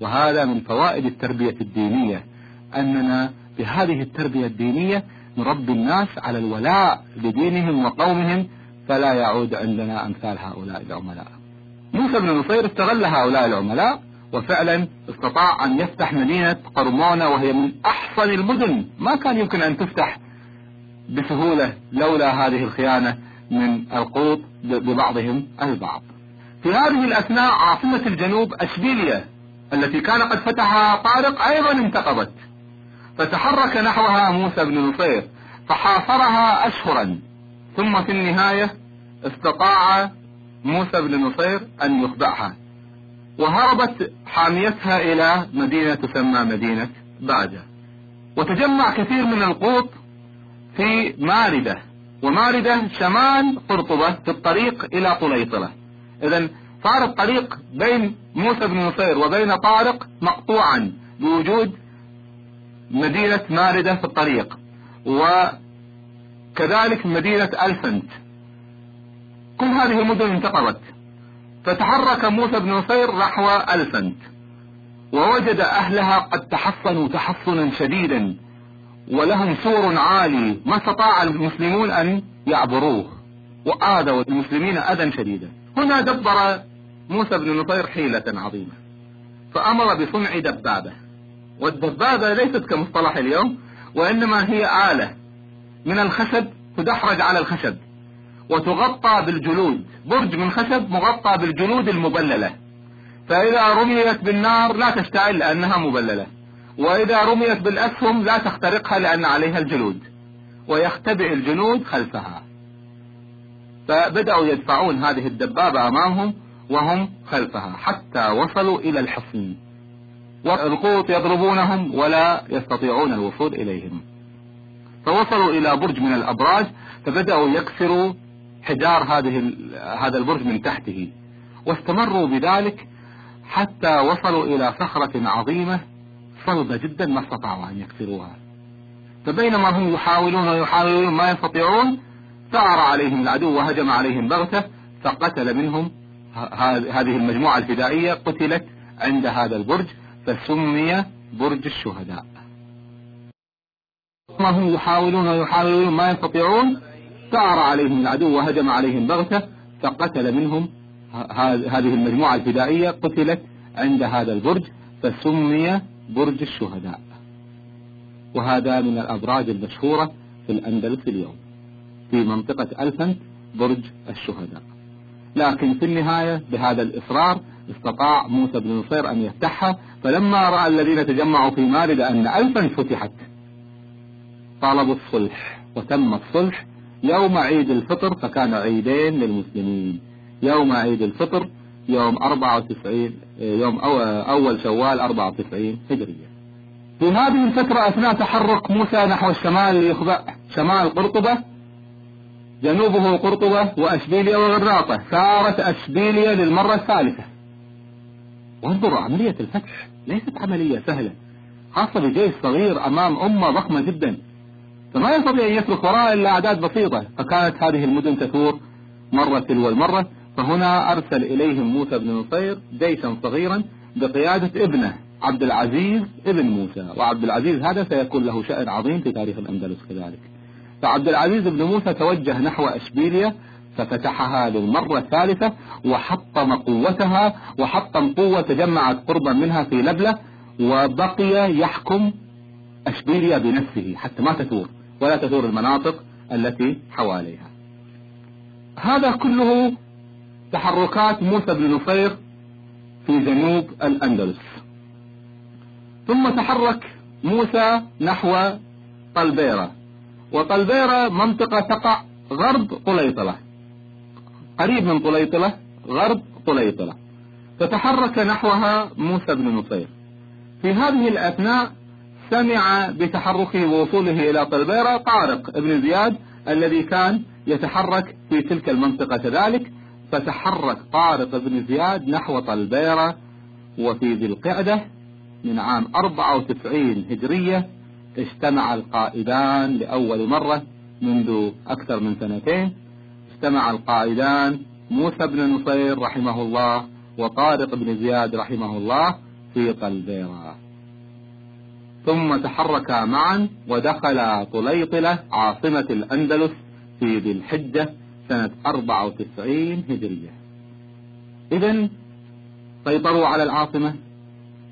وهذا من فوائد التربية الدينية. أننا بهذه التربية الدينية نربي الناس على الولاء لدينهم وقومهم فلا يعود عندنا أمثال هؤلاء العملاء. موسى بن نصير استغل هؤلاء العملاء وفعلا استطاع أن يفتح مدينة قرمونة وهي من أحسن المدن. ما كان يمكن أن تفتح بسهولة لولا هذه الخيانة من القوط ببعضهم البعض. في هذه الأثناء عاصمة الجنوب أشبيليا التي كان قد فتحها طارق أيضا انتقضت. فتحرك نحوها موسى بن نصير فحاصرها أشهرا. ثم في النهاية استطاع موسى بن نصير أن يخضعها وهربت حاميتها إلى مدينة تسمى مدينة باجة وتجمع كثير من القوط في ماردة وماردة شمال قرطبة في الطريق إلى طليطلة إذا صار الطريق بين موسى بن نصير وبين طارق مقطوعا بوجود مدينة ماردة في الطريق وكذلك مدينة ألفنت. كل هذه المدن انتقضت فتحرك موسى بن نصير نحو ألفنت ووجد أهلها قد تحصنوا تحصنا شديدا ولهم سور عالي ما استطاع المسلمون أن يعبروه وآذوا المسلمين أذى شديدا. هنا دبر موسى بن نصير حيلة عظيمة فأمر بصنع دبابة. والدبابة ليست كمصطلح اليوم وإنما هي آلة. من الخشب تدحرج على الخشب. وتغطى بالجلود برج من خشب مغطى بالجلود المبللة. فإذا رميت بالنار لا تشتعل لأنها مبللة. وإذا رميت بالأسهم لا تخترقها لأن عليها الجلود ويختبئ الجنود خلفها. فبدأوا يدفعون هذه الدبابة أمامهم وهم خلفها حتى وصلوا إلى الحصن. والقوط يضربونهم ولا يستطيعون الوصول إليهم. فوصلوا إلى برج من الأبراج فبدأوا يكسروا حجار هذه هذا البرج من تحته. واستمروا بذلك حتى وصلوا إلى صخرة عظيمة صلبة جدا ما استطاعوا أن يكسروها فبينما هم يحاولون ويحاولون ما يستطيعون ثار عليهم العدو وهجم عليهم بغتة فقتل منهم هذه المجموعة الفدائية قتلت عند هذا البرج فسمي برج الشهداء. ما هم يحاولون ويحاولون ما يستطيعون ثار عليهم العدو وهجم عليهم بغتة فقتل منهم هذه المجموعة الفدائية قتلت عند هذا البرج فسمي برج الشهداء. وهذا من الأبراج المشهورة في الأندلس اليوم في منطقة ألفنت برج الشهداء. لكن في النهاية بهذا الإصرار استطاع موسى بن نصير أن يفتحها فلما رأى الذين تجمعوا في ماردة أن ألفنت فتحت طالبوا الصلح وتم الصلح يوم عيد الفطر فكان عيدين للمسلمين. يوم عيد الفطر يوم 94 يوم أول شوال 94 هجرية. في هذه الفترة أثناء تحرك موسى نحو الشمال ليخضع شمال قرطبة جنوبه قرطبة وأشبيليا وغراطة صارت أشبيليا للمرة الثالثة. وانظروا عملية الفتح ليست عملية سهلة. خاصة بجيش صغير أمام أمة ضخمة جدا. فما يستطيع أن يترك وراء إلا أعداد بسيطة. فكانت هذه المدن تثور مرة تلو المرة فهنا أرسل إليهم موسى بن نصير جيشا صغيرا بقيادة ابنه عبد العزيز ابن موسى. وعبد العزيز هذا سيكون له شأن عظيم في تاريخ الأندلس كذلك. فعبد العزيز بن موسى توجه نحو أشبيليا ففتحها للمرة الثالثة وحطم قوتها وحطم قوة تجمعت قربا منها في لبلة وبقي يحكم أشبيليا بنفسه حتى ما تثور. ولا تثور المناطق التي حواليها. هذا كله تحركات موسى بن نصير في جنوب الأندلس. ثم تحرك موسى نحو طلبيرة. وطلبيرة منطقة تقع غرب طليطلة قريب من طليطلة غرب طليطلة فتحرك نحوها موسى بن نصير في هذه الأثناء سمع بتحركه ووصوله إلى طلبيرة طارق بن زياد الذي كان يتحرك في تلك المنطقة كذلك. فتحرك طارق بن زياد نحو طلبيرة وفي ذي القعدة من عام 94 هجرية اجتمع القائدان لأول مرة منذ أكثر من سنتين. اجتمع القائدان موسى بن نصير رحمه الله وطارق بن زياد رحمه الله في طلبيرة. ثم تحركا معا ودخلا طليطلة عاصمة الأندلس في ذي الحجة سنة 94 هجرية. إذا سيطروا على العاصمة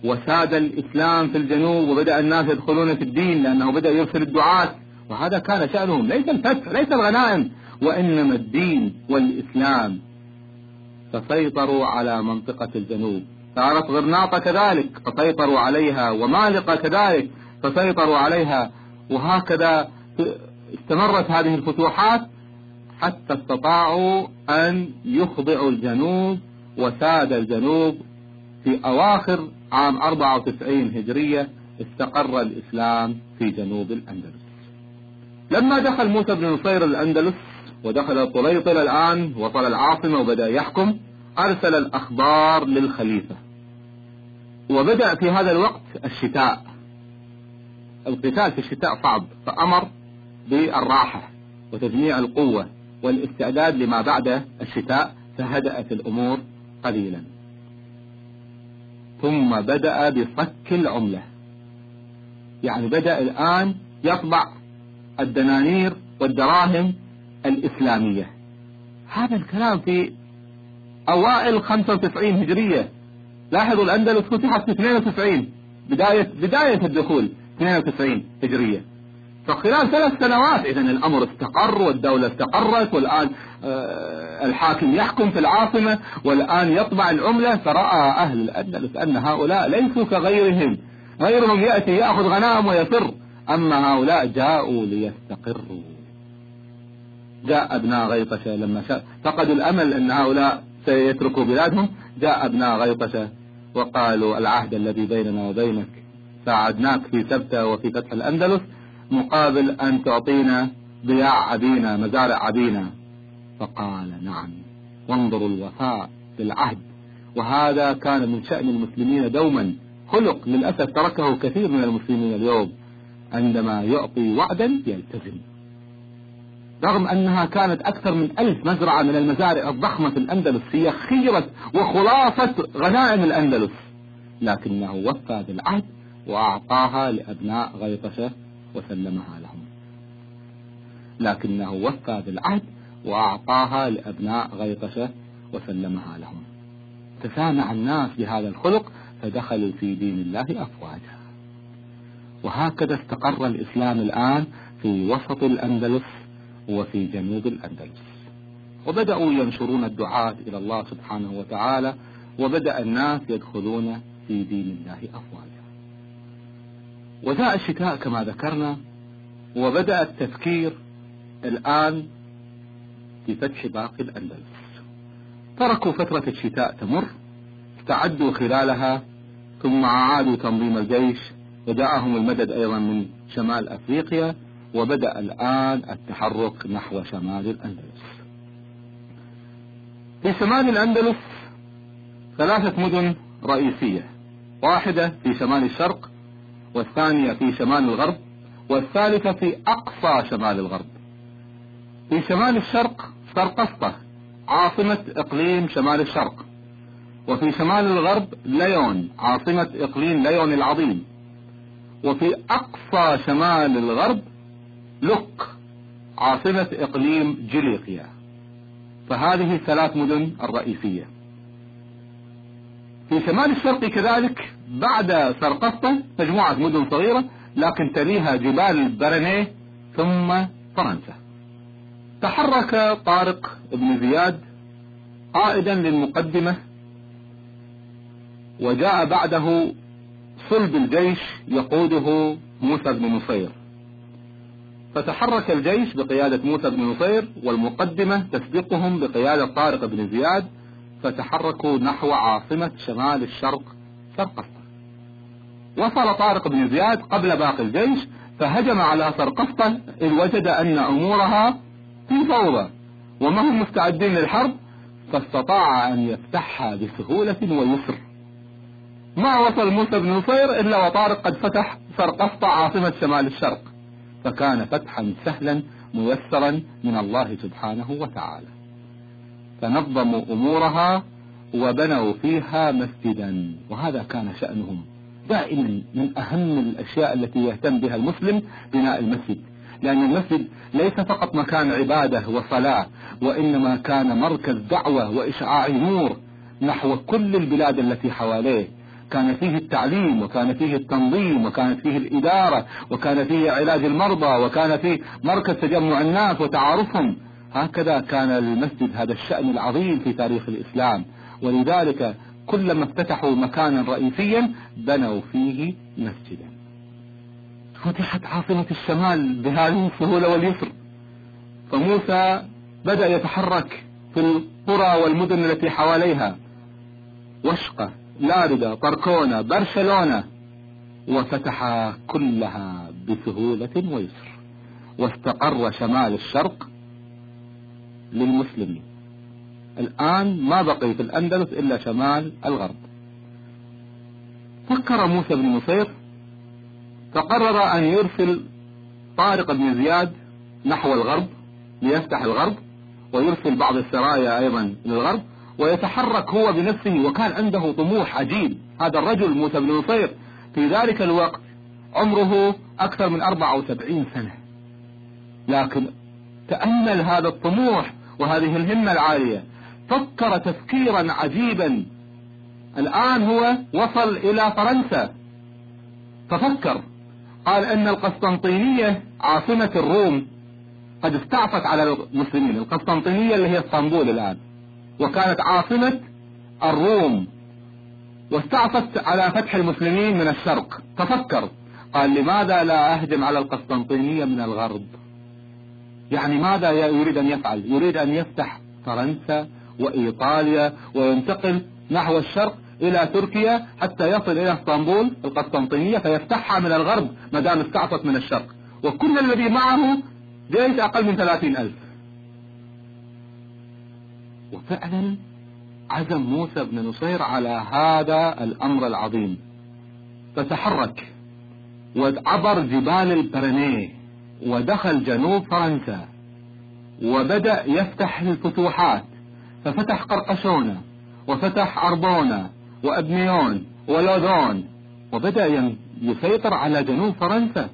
وساد الإسلام في الجنوب وبدأ الناس يدخلون في الدين لأنه بدأ يرسل الدعاة. وهذا كان شأنهم ليس الفتح ليس الغنائم وإنما الدين والإسلام. فسيطروا على منطقة الجنوب. صارت غرناطة كذلك فسيطروا عليها ومالقة كذلك فسيطروا عليها. وهكذا استمرت هذه الفتوحات حتى استطاعوا أن يخضعوا الجنوب وساد الجنوب. في أواخر عام 94 هجرية استقر الإسلام في جنوب الأندلس. لما دخل موسى بن نصير الأندلس ودخل طليطل الآن وصل العاصمة وبدأ يحكم. أرسل الأخبار للخليفة. وبدأ في هذا الوقت الشتاء. القتال في الشتاء صعب فأمر بالراحة وتجميع القوة والاستعداد لما بعد الشتاء فهدأت الأمور قليلا. ثم بدأ بصك العملة. يعني بدأ الآن يطبع الدنانير والدراهم الإسلامية. هذا الكلام في أوائل 95 هجرية. لاحظوا الأندلس فتحت في 92 بداية بداية الدخول 92 هجرية. فخلال ثلاث سنوات إذا الأمر استقر والدولة استقرت والآن آه، الحاكم يحكم في العاصمة والآن يطبع العملة. فرأى أهل الأندلس أن هؤلاء ليسوا كغيرهم. غيرهم يأتي يأخذ غنام ويفر أما هؤلاء جاءوا ليستقروا. جاء أبناء غيطشة لما فقدوا الأمل أن هؤلاء سيتركوا بلادهم. جاء أبناء غيطشة وقالوا العهد الذي بيننا وبينك. ساعدناك في سبتة وفي فتح الأندلس مقابل أن تعطينا ضياع أبينا مزارع أبينا فقال نعم وانظروا الوفاء بالعهد وهذا كان من شأن المسلمين دوما. خلق للأسف تركه كثير من المسلمين اليوم. عندما يعطي وعدا يلتزم. رغم أنها كانت أكثر من ألف مزرعة من المزارع الضخمة في الأندلس هي خيرة وخلاصة غنائم الأندلس. لكنه وفى بالعهد وأعطاها لأبناء غيطشة وسلمها لهم. لكنه وفى بالعهد وأعطاها لأبناء غيطشة وسلمها لهم. تسامع الناس بهذا الخلق فدخلوا في دين الله أفواجا. وهكذا استقر الإسلام الآن في وسط الأندلس. وفي جنوب الأندلس. وبدأوا ينشرون الدعاة إلى الله سبحانه وتعالى وبدأ الناس يدخلون في دين الله أفواجا. وجاء الشتاء كما ذكرنا وبدأ التفكير الآن في فتح باقي الأندلس. تركوا فترة الشتاء تمر استعدوا خلالها ثم عادوا تنظيم الجيش وجاءهم المدد أيضا من شمال أفريقيا وبدأ الآن التحرك نحو شمال الأندلس. في شمال الأندلس ثلاثة مدن رئيسية واحدة في شمال الشرق والثانية في شمال الغرب والثالثة في أقصى شمال الغرب. في شمال الشرق سرقسطة عاصمة إقليم شمال الشرق. وفي شمال الغرب ليون عاصمة إقليم ليون العظيم. وفي أقصى شمال الغرب لق عاصمة إقليم جليقيا فهذه الثلاث مدن الرئيسية. في شمال الشرق كذلك بعد سرقسطة مجموعة مدن صغيرة لكن تليها جبال برنيه ثم فرنسا. تحرك طارق بن زياد قائدا للمقدمة وجاء بعده صلب الجيش يقوده موسى بن نصير. فتحرك الجيش بقيادة موسى بن نصير والمقدمة تسبقهم بقيادة طارق بن زياد فتحركوا نحو عاصمة شمال الشرق سرقسطة وصل طارق بن زياد قبل باقي الجيش فهجم على سرقسطة إذ وجد أن أمورها في فوضى وما هم مستعدين للحرب فاستطاع أن يفتحها بسهولة ويسر. ما وصل موسى بن نصير إلا وطارق قد فتح سرقسطة عاصمة شمال الشرق. فكان فتحا سهلا ميسرا من الله سبحانه وتعالى. فنظموا أمورها وبنوا فيها مسجدا. وهذا كان شأنهم دائما من أهم الأشياء التي يهتم بها المسلم بناء المسجد. لأن المسجد ليس فقط مكان عبادة وصلاة وإنما كان مركز دعوة وإشعاع نور نحو كل البلاد التي حواليه. كان فيه التعليم وكان فيه التنظيم وكانت فيه الإدارة وكان فيه علاج المرضى وكان فيه مركز تجمع الناس وتعارفهم. هكذا كان للمسجد هذا الشأن العظيم في تاريخ الإسلام. ولذلك كلما افتتحوا مكانا رئيسيا بنوا فيه مسجدا. فتحت عاصمة الشمال بهذه السهولة واليسر. فموسى بدأ يتحرك في القرى والمدن التي حواليها. وشقة لاردة طركونة برشلونة وفتح كلها بسهولة ويسر. واستقر شمال الشرق للمسلمين. الآن ما بقي في الأندلس إلا شمال الغرب. فكر موسى بن نصير. فقرر أن يرسل طارق بن زياد نحو الغرب ليفتح الغرب ويرسل بعض السرايا أيضا للغرب. ويتحرك هو بنفسه وكان عنده طموح عجيب. هذا الرجل موسى بن نصير في ذلك الوقت عمره أكثر من 74 سنة. لكن تأمل هذا الطموح وهذه الهمة العالية. فكر تفكيرا عجيبا. الآن هو وصل إلى فرنسا. ففكر. قال أن القسطنطينية عاصمة الروم. قد استعفت على المسلمين. القسطنطينية اللي هي اسطنبول الآن. وكانت عاصمة الروم. واستعفت على فتح المسلمين من الشرق. ففكر قال لماذا لا أهجم على القسطنطينية من الغرب؟ يعني ماذا يريد أن يفعل؟ يريد أن يفتح فرنسا وإيطاليا وينتقل نحو الشرق إلى تركيا حتى يصل إلى إسطنبول القسطنطينية فيفتحها من الغرب ما دام استعفت من الشرق. وكل الذي معه جيش أقل من ثلاثين ألف. وفعلا عزم موسى بن نصير على هذا الأمر العظيم. فتحرك وعبر جبال البرنيه ودخل جنوب فرنسا وبدأ يفتح الفتوحات. ففتح قرقشونة وفتح أربونة وأبنيون ولودون وبدأ يسيطر على جنوب فرنسا.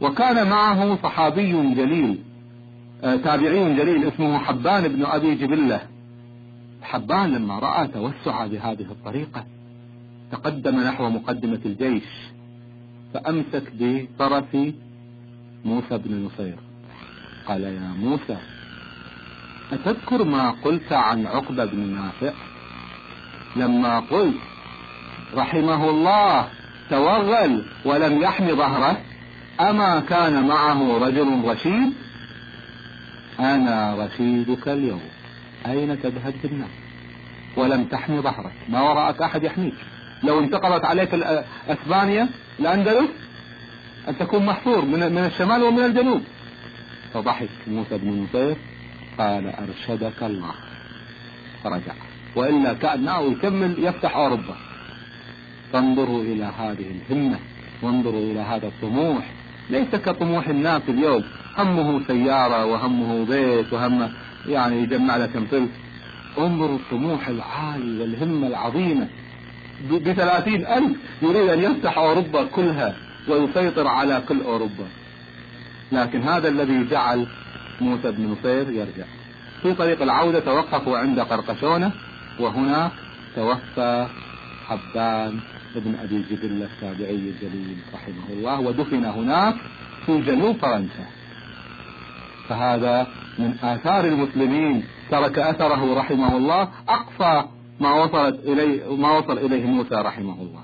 وكان معه صحابي جليل. تابعي جليل اسمه حبان بن أبي جبلة. حبان لما رأى توسع بهذه الطريقة تقدم نحو مقدمة الجيش فأمسك بطرف موسى بن نصير. قال يا موسى أتذكر ما قلت عن عقبة بن نافع؟ لما قلت رحمه الله توغل ولم يحمي ظهره أما كان معه رجل رشيد أنا رشيدك اليوم. أين تذهب بالناس؟ ولم تحمي ظهرك. ما وراءك أحد يحميك. لو انتقلت عليك أسبانيا الأندلس أن تكون محصور من, من الشمال ومن الجنوب. فضحك موسى بن نصير. قال أرشدك الله. فرجع. وإلا كأن ناوي يكمل يفتح أوروبا. فانظروا إلى هذه الهمة. وانظروا إلى هذا الطموح. ليس كطموح الناس اليوم. همه سيارة وهمه بيت وهمه يعني يجمع له كم انظروا الطموح العالي والهمة العظيمة. بثلاثين ألف يريد أن يفتح أوروبا كلها ويسيطر على كل أوروبا. لكن هذا الذي جعل موسى بن نصير يرجع. في طريق العودة توقفوا عند قرقشونة وهناك توفى حبان ابن أبي جبل التابعي الجليل رحمه الله ودفن هناك في جنوب فرنسا. فهذا من آثار المسلمين ترك أثره رحمه الله أقصى ما وصلت إليه ما وصل إليه موسى رحمه الله.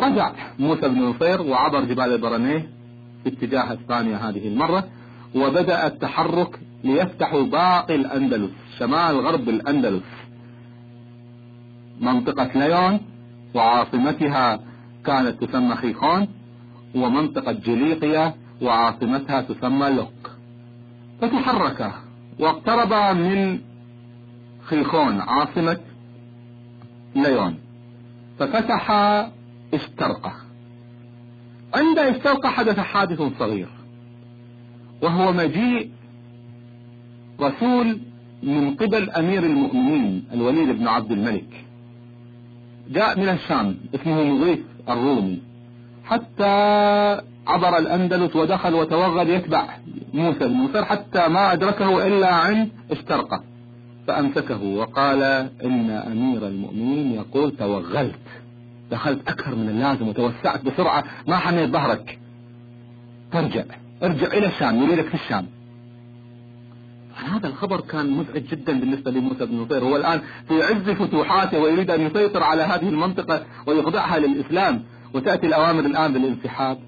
رجع موسى بن نصير وعبر جبال البرنيه في اتجاه اسبانيا هذه المرة وبدأ التحرك ليفتحوا باقي الأندلس شمال غرب الأندلس. منطقة ليون وعاصمتها كانت تسمى خيخون ومنطقة جليقيا وعاصمتها تسمى لوك. فتحرك واقترب من خيخون عاصمة ليون. ففتح اشترقة. عند اشترقة حدث حادث صغير وهو مجيء رسول من قبل أمير المؤمنين الوليد بن عبد الملك. جاء من الشام اسمه مغيث الرومي حتى عبر الأندلس ودخل وتوغل يتبع موسى نصير حتى ما أدركه إلا عند اشترقة فأمسكه وقال إن أمير المؤمنين يقول توغلت دخلت أكثر من اللازم وتوسعت بسرعة ما حميت ظهرك. ترجع ارجع إلى الشام يريدك في الشام. هذا الخبر كان مزعج جدا بالنسبة لموسى بن نصير. هو الآن في عز فتوحاته ويريد أن يسيطر على هذه المنطقة ويخضعها للإسلام وتأتي الأوامر الآن بالانسحاب.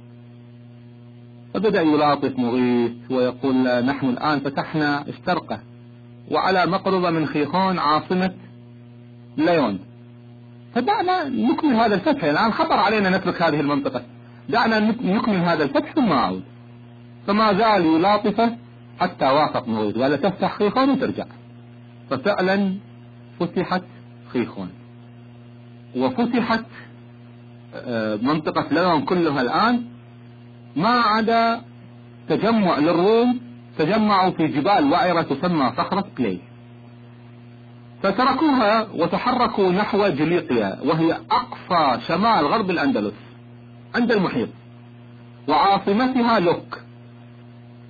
فبدأ يلاطف مغيث ويقول نحن الآن فتحنا اشترقة وعلى مقربة من خيخون عاصمة ليون. فدعنا نكمل هذا الفتح. الآن خطر علينا نترك هذه المنطقة. دعنا نكمل هذا الفتح ثم أعود. فما زال يلاطفه حتى وافق مغيث. قال تفتح خيخون وترجع. ففعلا فتحت خيخون. وفتحت آه، منطقة ليون كلها الآن. ما عدا تجمع للروم تجمعوا في جبال وعرة تسمى صخرة كلي. فتركوها وتحركوا نحو جليقيا وهي أقصى شمال غرب الأندلس عند المحيط. وعاصمتها لوك.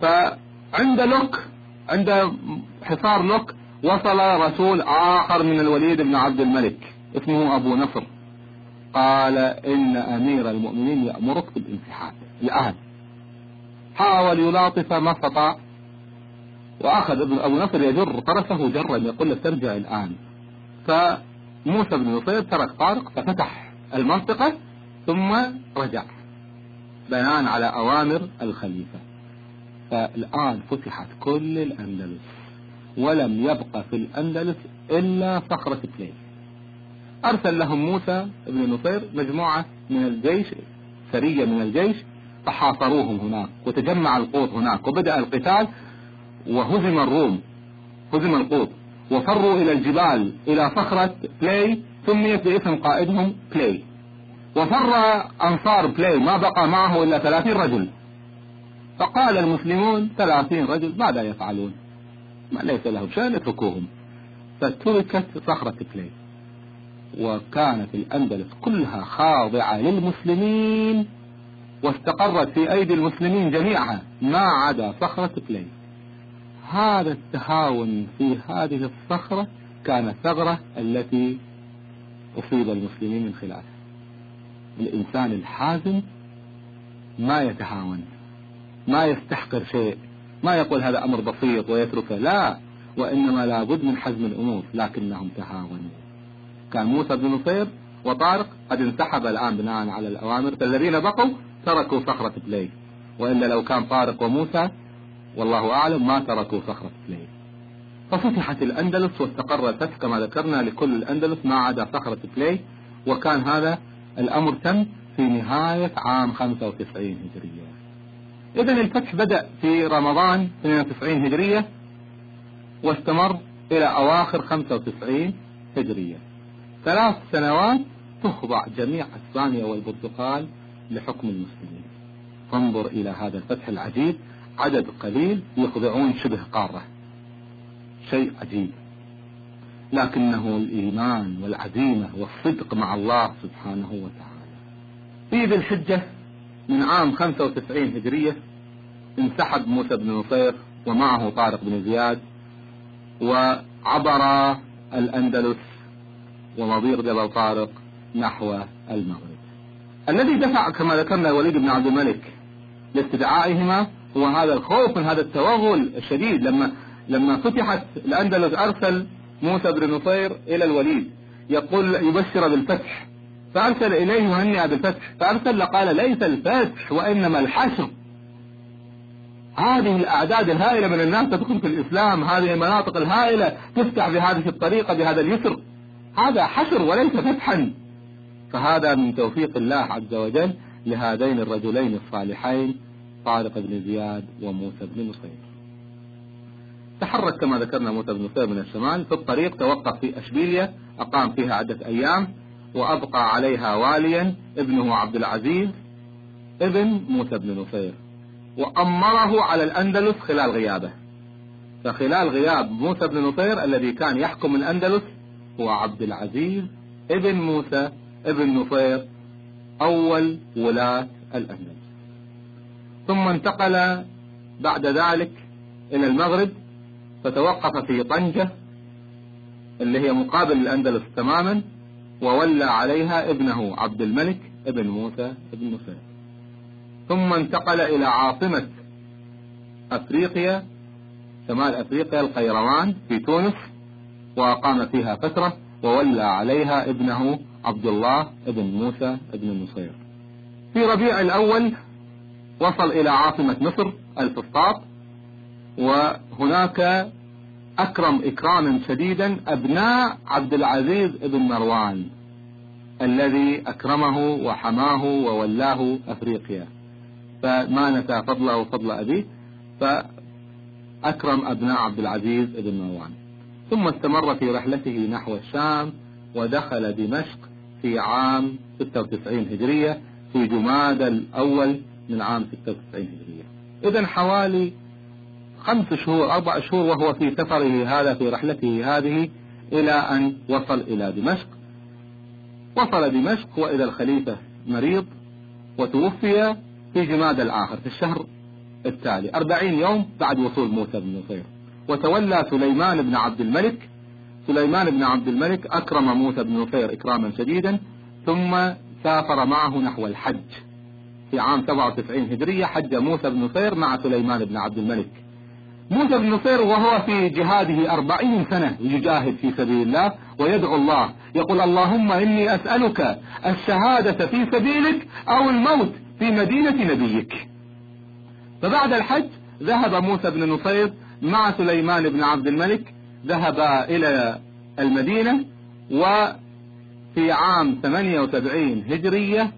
فعند لوك عند حصار لوك وصل رسول آخر من الوليد بن عبد الملك اسمه أبو نصر. قال إن أمير المؤمنين يأمرك بالانسحاب. الآن. حاول يلاطف ما استطاع. وأخذ ابن أبو نصر يجر طرفه جرا يقول له ترجع الآن. فموسى بن نصير ترك طارق ففتح المنطقة ثم رجع. بناء على أوامر الخليفة. فالآن فتحت كل الأندلس. ولم يبقى في الأندلس إلا صخرة بليس أرسل لهم موسى بن نصير مجموعة من الجيش سرية من الجيش فحاصروهم هناك وتجمع القوط هناك وبدأ القتال وهزم الروم هزم القوط وفروا إلى الجبال إلى صخرة بلاي سميت باسم قائدهم بلاي. وفر أنصار بلاي ما بقى معه إلا ثلاثين رجل. فقال المسلمون ثلاثين رجل ماذا يفعلون؟ ما ليس لهم شأن اتركوهم. فتركت صخرة بلاي. وكانت الأندلس كلها خاضعة للمسلمين. واستقرت في أيدي المسلمين جميعا ما عدا صخرة بلاي هذا التهاون في هذه الصخرة كان الثغرة التي أصيب المسلمين من خلالها الإنسان الحازم ما يتهاون ما يستحقر شيء ما يقول هذا أمر بسيط ويتركه لا وإنما لابد من حزم الأمور لكنهم تهاونوا. كان موسى بن نصير وطارق قد انسحب الآن بناء على الأوامر فالذين بقوا تركوا صخرة بلي وإلا لو كان طارق وموسى والله أعلم ما تركوا صخرة بلي ففتحت الأندلس واستقر الفتح كما ذكرنا لكل الأندلس ما عدا صخرة بلي وكان هذا الأمر تم في نهاية عام 95 هجرية. إذا الفتح بدأ في رمضان 92 هجرية واستمر إلى أواخر 95 هجرية. ثلاث سنوات تخضع جميع أسبانيا والبرتقال لحكم المسلمين. انظر إلى هذا الفتح العجيب عدد قليل يخضعون شبه قارة. شيء عجيب. لكنه الإيمان والعزيمة والصدق مع الله سبحانه وتعالى. في ذي الحجة من عام 95 هجرية انسحب موسى بن نصير ومعه طارق بن زياد وعبر الأندلس ومضيق جبل طارق نحو المغرب. الذي دفع كما ذكرنا الوليد بن عبد الملك لاستدعائهما هو هذا الخوف من هذا التوغل الشديد لما لما فتحت الأندلس أرسل موسى بن نصير إلى الوليد يقول يبشر بالفتح فأرسل إليه يهنئ بالفتح فأرسل قال ليس الفتح وإنما الحشر. هذه الأعداد الهائلة من الناس تدخل في الإسلام هذه المناطق الهائلة تفتح بهذه الطريقة بهذا اليسر. هذا حشر وليس فتحا. فهذا من توفيق الله عز وجل لهذين الرجلين الصالحين طارق بن زياد وموسى بن نصير. تحرك كما ذكرنا موسى بن نصير من الشمال في الطريق توقف في أشبيلية أقام فيها عدة أيام وأبقى عليها واليا ابنه عبد العزيز ابن موسى بن نصير. وأمره على الأندلس خلال غيابه. فخلال غياب موسى بن نصير الذي كان يحكم الأندلس هو عبد العزيز ابن موسى ابن نصير أول ولاة الأندلس. ثم انتقل بعد ذلك إلى المغرب فتوقف في طنجة اللي هي مقابل الأندلس تماما وولى عليها ابنه عبد الملك ابن موسى ابن نصير ثم انتقل إلى عاصمة أفريقيا شمال أفريقيا القيروان في تونس وأقام فيها فترة وولى عليها ابنه عبد الله ابن موسى ابن النصير في ربيع الأول وصل إلى عاصمة مصر الفسطاط وهناك أكرم إكراما شديدا أبناء عبد العزيز بن مروان الذي أكرمه وحماه وولاه أفريقيا. فما نسى فضله وفضل أبيه فأكرم أبناء عبد العزيز بن مروان. ثم استمر في رحلته نحو الشام ودخل دمشق في عام 96 هجرية في جماد الأول من عام 96 هجرية. إذا حوالي خمس شهور أربع شهور وهو في سفره هذا في رحلته هذه إلى أن وصل إلى دمشق. وصل دمشق وإذا الخليفة مريض وتوفي في جماد الآخر في الشهر التالي. أربعين يوم بعد وصول موسى بن نصير. وتولى سليمان بن عبد الملك سليمان بن عبد الملك أكرم موسى بن نصير إكراما شديدا ثم سافر معه نحو الحج. في عام 97 هجرية حج موسى بن نصير مع سليمان بن عبد الملك. موسى بن نصير وهو في جهاده أربعين سنة يجاهد في سبيل الله ويدعو الله. يقول اللهم إني أسألك الشهادة في سبيلك أو الموت في مدينة نبيك. فبعد الحج ذهب موسى بن نصير مع سليمان بن عبد الملك ذهب إلى المدينة وفي عام 78 هجرية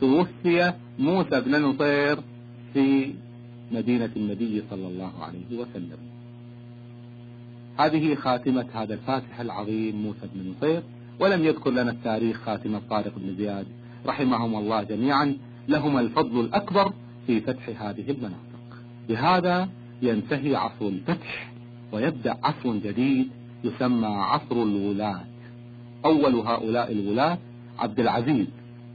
توفي موسى بن نصير في مدينة النبي صلى الله عليه وسلم. هذه خاتمة هذا الفاتح العظيم موسى بن نصير ولم يذكر لنا التاريخ خاتمة طارق بن زياد رحمهم الله جميعا. لهما الفضل الأكبر في فتح هذه المناطق. بهذا ينتهي عصر الفتح. ويبدأ عصر جديد يسمى عصر الولاة. أول هؤلاء الولاة عبد العزيز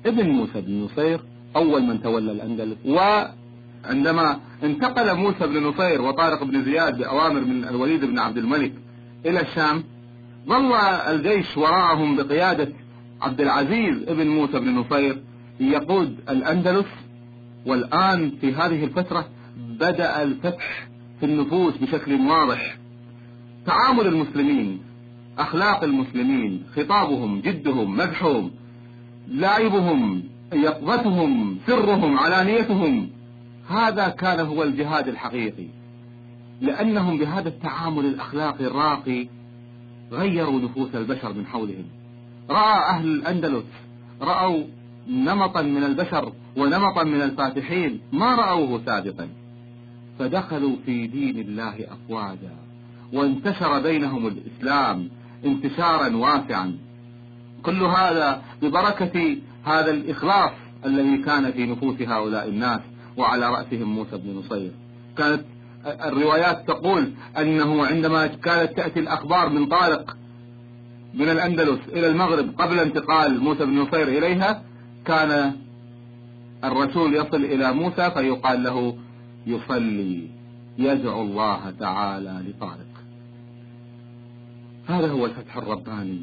ابن موسى بن نصير أول من تولى الأندلس. وعندما انتقل موسى بن نصير وطارق بن زياد بأوامر من الوليد بن عبد الملك إلى الشام ظل الجيش وراءهم بقيادة عبد العزيز ابن موسى بن نصير يقود الأندلس. والآن في هذه الفترة بدأ الفتح في النفوس بشكل واضح. تعامل المسلمين أخلاق المسلمين خطابهم جدهم مدحهم لعبهم يقظتهم سرهم علانيتهم هذا كان هو الجهاد الحقيقي. لأنهم بهذا التعامل الأخلاقي الراقي غيروا نفوس البشر من حولهم. رأى أهل الأندلس رأوا نمطا من البشر ونمطا من الفاتحين ما رأوه سابقا. فدخلوا في دين الله أفواجا. وانتشر بينهم الإسلام انتشارا واسعا. كل هذا ببركة هذا الإخلاص الذي كان في نفوس هؤلاء الناس وعلى رأسهم موسى بن نصير. كانت الروايات تقول أنه عندما كانت تأتي الأخبار من طارق من الأندلس إلى المغرب قبل انتقال موسى بن نصير إليها كان الرسول يصل إلى موسى فيقال له يصلي يدعو الله تعالى لطارق. هذا هو الفتح الرباني.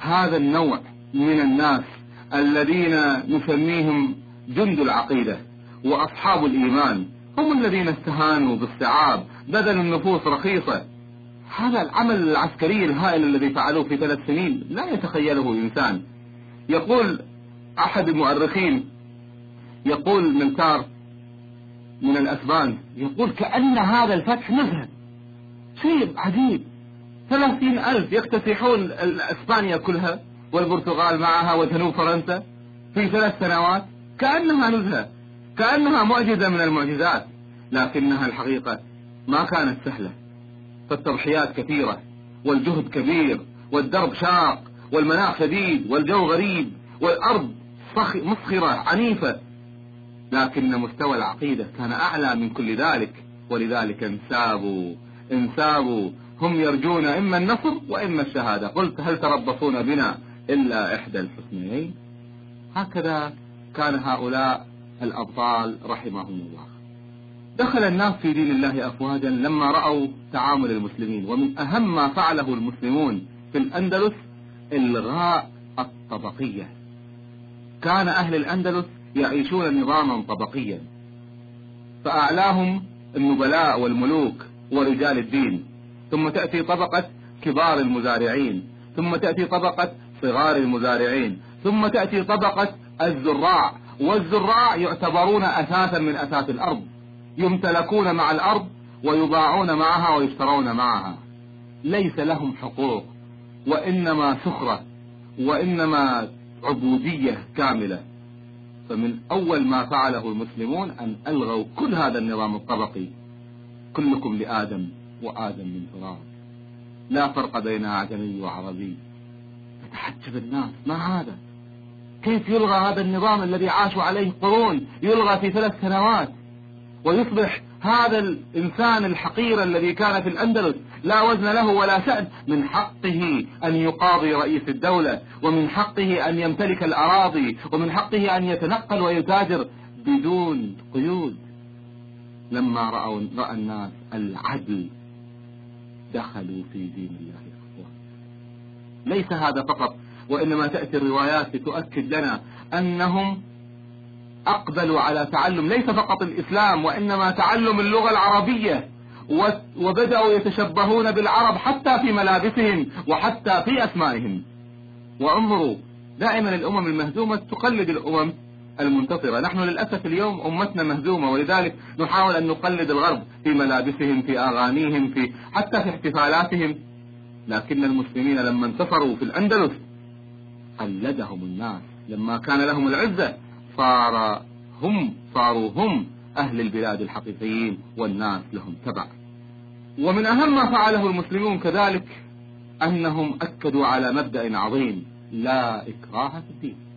هذا النوع من الناس الذين نسميهم جند العقيدة وأصحاب الإيمان. هم الذين استهانوا بالصعاب بذلوا النفوس رخيصة. هذا العمل العسكري الهائل الذي فعلوه في ثلاث سنين لا يتخيله إنسان. يقول أحد المؤرخين يقول منتار من الأسبان يقول كأن هذا الفتح نزهة شيء عجيب. ثلاثين ألف يكتسحون إسبانيا كلها والبرتغال معها وجنوب فرنسا في ثلاث سنوات. كأنها نزهة كأنها معجزة من المعجزات لكنها الحقيقة ما كانت سهلة. فالتضحيات كثيرة والجهد كبير والدرب شاق والمناخ شديد والجو غريب والأرض مسخرة عنيفة. لكن مستوى العقيدة كان أعلى من كل ذلك ولذلك انسابوا انسابوا هم يرجون إما النصر وإما الشهادة. قلت هل تربصون بنا إلا إحدى الحسنيين؟ هكذا كان هؤلاء الأبطال رحمهم الله. دخل الناس في دين الله أفواجا لما رأوا تعامل المسلمين ومن أهم ما فعله المسلمون في الأندلس إلغاء الطبقية. كان أهل الأندلس يعيشون نظاما طبقيا فأعلاهم النبلاء والملوك ورجال الدين. ثم تأتي طبقة كبار المزارعين ثم تأتي طبقة صغار المزارعين ثم تأتي طبقة الزراع والزراع يعتبرون أساسا من أساس الأرض يمتلكون مع الأرض ويباعون معها ويشترون معها. ليس لهم حقوق وإنما سخرة وإنما عبودية كاملة. فمن أول ما فعله المسلمون أن ألغوا كل هذا النظام الطبقي كلكم لآدم. وآدم من تراب. لا فرق بين أعجمي وعربي. فتحجب الناس. ما هذا؟ كيف يلغى هذا النظام الذي عاشوا عليه قرون يلغى في ثلاث سنوات؟ ويصبح هذا الإنسان الحقير الذي كان في الأندلس لا وزن له ولا شأن من حقه أن يقاضي رئيس الدولة ومن حقه أن يمتلك الأراضي ومن حقه أن يتنقل ويتاجر بدون قيود. لما رأوا رأى الناس العدل دخلوا في دين الله ليس هذا فقط وإنما تأتي الروايات لتؤكد لنا أنهم أقبلوا على تعلم. ليس فقط الإسلام وإنما تعلم اللغة العربية وبدأوا يتشبهون بالعرب حتى في ملابسهم وحتى في أسمائهم. وانظروا دائما الأمم المهزومة تقلد الأمم المنتصرة. نحن للأسف اليوم أمتنا مهزومة ولذلك نحاول أن نقلد الغرب في ملابسهم في أغانيهم في حتى في احتفالاتهم. لكن المسلمين لما انتصروا في الأندلس قلدهم الناس. لما كان لهم العزة صار هم صاروا هم أهل البلاد الحقيقيين والناس لهم تبع. ومن أهم ما فعله المسلمون كذلك أنهم أكدوا على مبدأ عظيم لا إكراه في الدين.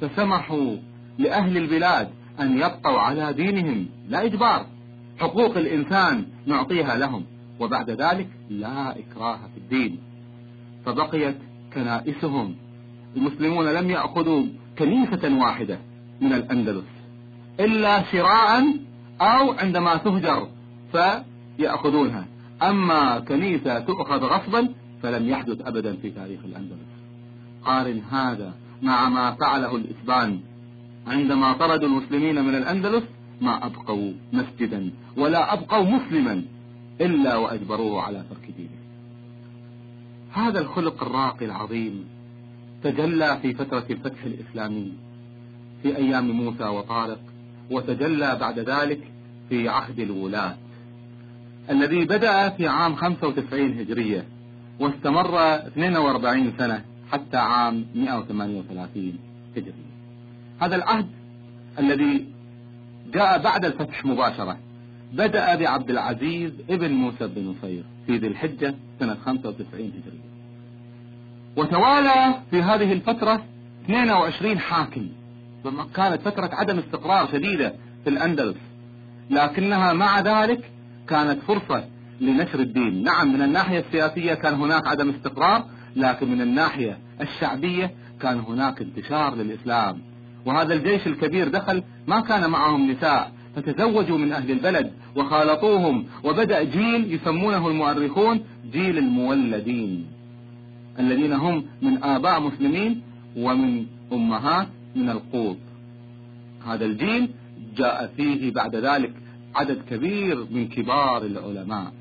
فسمحوا لأهل البلاد أن يبقوا على دينهم. لا إجبار حقوق الإنسان نعطيها لهم. وبعد ذلك لا إكراه في الدين. فبقيت كنائسهم. المسلمون لم يأخذوا كنيسة واحدة من الأندلس إلا شراء أو عندما تهجر فيأخذونها. أما كنيسة تؤخذ غصبا فلم يحدث أبدا في تاريخ الأندلس. قارن هذا مع ما فعله الإسبان. عندما طردوا المسلمين من الأندلس ما أبقوا مسجدا ولا أبقوا مسلما إلا وأجبروه على ترك دينه. هذا الخلق الراقي العظيم تجلى في فترة الفتح الإسلامي في أيام موسى وطارق وتجلى بعد ذلك في عهد الولاة الذي بدأ في عام 95 هجرية واستمر 42 سنة حتى عام 138 هجرية هذا العهد الذي جاء بعد الفتح مباشرة. بدأ بعبد العزيز ابن موسى بن نصير في ذي الحجة سنة 95 هجرية وتوالى في هذه الفترة 22 حاكم. كانت فترة عدم استقرار شديدة في الأندلس. لكنها مع ذلك كانت فرصة لنشر الدين. نعم من الناحية السياسية كان هناك عدم استقرار لكن من الناحية الشعبية كان هناك انتشار للإسلام. وهذا الجيش الكبير دخل ما كان معهم نساء فتزوجوا من أهل البلد وخالطوهم وبدأ جيل يسمونه المؤرخون جيل المولدين. الذين هم من آباء مسلمين ومن أمهات من القوط. هذا الجيل جاء فيه بعد ذلك عدد كبير من كبار العلماء.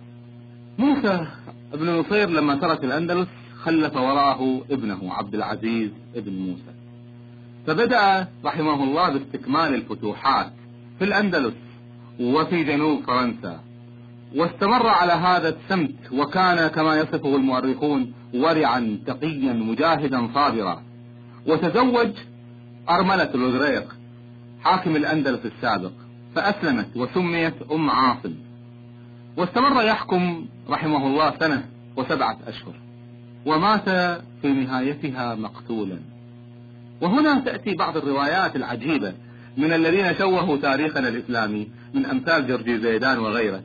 موسى بن نصير لما ترك الأندلس خلف وراءه ابنه عبد العزيز ابن موسى. فبدأ رحمه الله باستكمال الفتوحات في الأندلس وفي جنوب فرنسا. واستمر على هذا السمت وكان كما يصفه المؤرخون ورعا تقيا مجاهدا صابرا. وتزوج أرملة الوزريق حاكم الأندلس السابق فأسلمت وسميت أم عاصم. واستمر يحكم رحمه الله سنة وسبعة أشهر. ومات في نهايتها مقتولا. وهنا تأتي بعض الروايات العجيبة من الذين شوهوا تاريخنا الإسلامي من أمثال جورجي زيدان وغيره.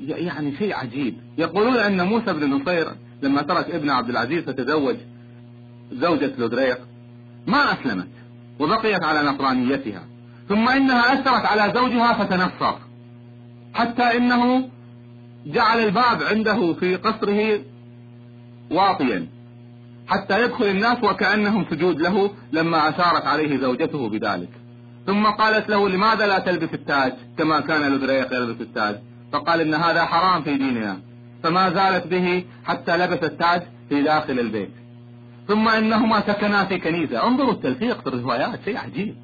يعني شيء عجيب. يقولون أن موسى بن نصير لما ترك ابن عبد العزيز فتزوج زوجة لودريق ما أسلمت وبقيت على نصرانيتها ثم إنها أثرت على زوجها فتنصر حتى إنه جعل الباب عنده في قصره واطيا. حتى يدخل الناس وكأنهم سجود له لما أشارت عليه زوجته بذلك. ثم قالت له لماذا لا تلبس التاج كما كان لدريق يلبس التاج؟ فقال إن هذا حرام في ديننا. فما زالت به حتى لبس التاج في داخل البيت. ثم إنهما سكنا في كنيسة. انظروا التلفيق في الروايات شيء عجيب.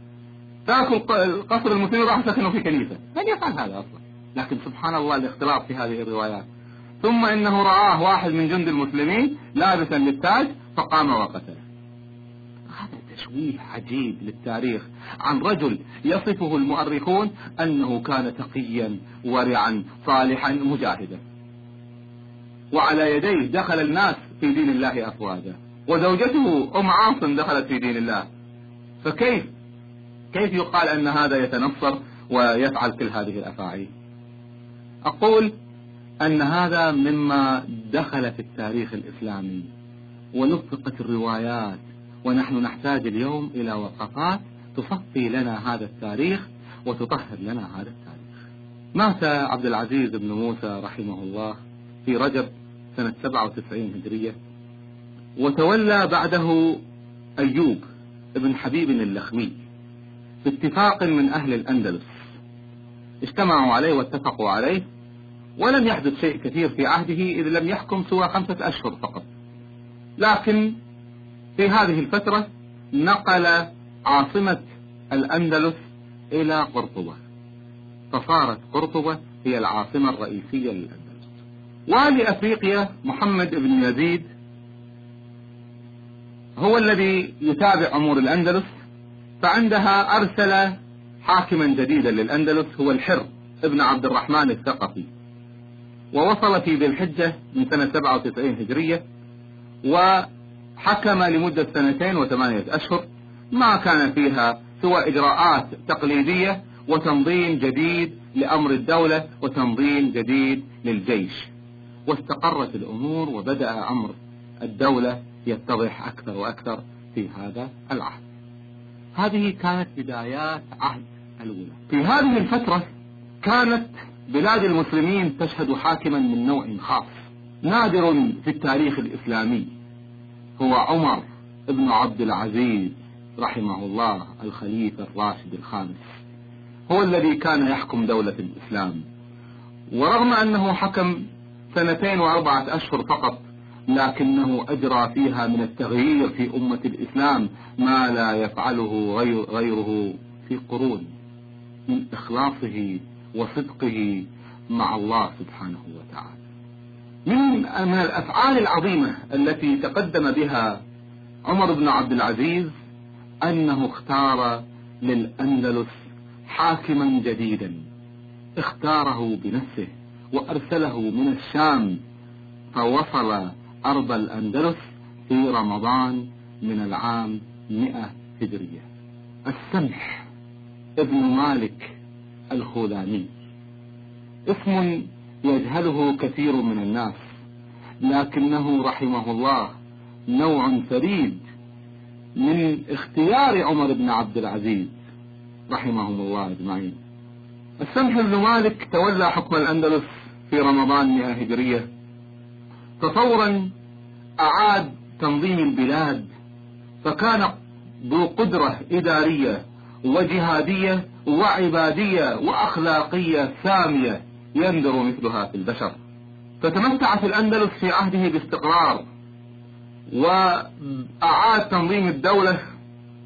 تركوا القصر المسلمين راحوا سكنوا في كنيسة. من يفعل هذا أصلا؟ لكن سبحان الله الاختلاط في هذه الروايات. ثم إنه رآه واحد من جند المسلمين لابسا للتاج فقام وقتله. هذا تشويه عجيب للتاريخ عن رجل يصفه المؤرخون أنه كان تقيا ورعا صالحا مجاهدا. وعلى يديه دخل الناس في دين الله أفواجا. وزوجته أم عاصم دخلت في دين الله. فكيف؟ كيف يقال أن هذا يتنصر ويفعل كل هذه الأفاعيل؟ أقول أن هذا مما دخل في التاريخ الإسلامي ونطقت الروايات ونحن نحتاج اليوم إلى وقفات تصفي لنا هذا التاريخ وتطهر لنا هذا التاريخ. مات عبد العزيز بن موسى رحمه الله في رجب سنة 97 هجرية وتولى بعده أيوب ابن حبيب اللخمي باتفاق من أهل الأندلس. اجتمعوا عليه واتفقوا عليه ولم يحدث شيء كثير في عهده إذ لم يحكم سوى خمسة أشهر فقط. لكن في هذه الفترة نقل عاصمة الأندلس إلى قرطبة. فصارت قرطبة هي العاصمة الرئيسية للأندلس. والي أفريقيا محمد بن يزيد هو الذي يتابع أمور الأندلس فعندها أرسل حاكما جديدا للأندلس هو الحر ابن عبد الرحمن الثقفي. ووصل في ذي الحجة من سنة 97 هجرية وحكم لمدة سنتين وثمانية أشهر ما كان فيها سوى إجراءات تقليدية وتنظيم جديد لأمر الدولة وتنظيم جديد للجيش. واستقرت الأمور وبدأ أمر الدولة يتضح أكثر وأكثر في هذا العهد. هذه كانت بدايات عهد الولاة في هذه الفترة كانت بلاد المسلمين تشهد حاكما من نوع خاص نادر في التاريخ الإسلامي. هو عمر بن عبد العزيز رحمه الله الخليفة الراشد الخامس. هو الذي كان يحكم دولة الإسلام. ورغم أنه حكم سنتين وأربعة أشهر فقط لكنه أجرى فيها من التغيير في أمة الإسلام ما لا يفعله غير غيره في قرون. من إخلاصه وصدقه مع الله سبحانه وتعالى. من الأفعال العظيمة التي تقدم بها عمر بن عبد العزيز أنه اختار للأندلس حاكما جديدا. اختاره بنفسه وأرسله من الشام فوصل أرض الأندلس في رمضان من العام مئة هجرية. السمح ابن مالك الخولاني. اسم يجهله كثير من الناس لكنه رحمه الله نوع فريد من اختيار عمر بن عبد العزيز رحمهم الله أجمعين. السمح بن مالك تولى حكم الأندلس في رمضان 100 هجرية. تصورا أعاد تنظيم البلاد فكان ذو قدرة إدارية وجهادية وعبادية وأخلاقية سامية يندر مثلها في البشر. فتمتعت الأندلس في عهده باستقرار وأعاد تنظيم الدولة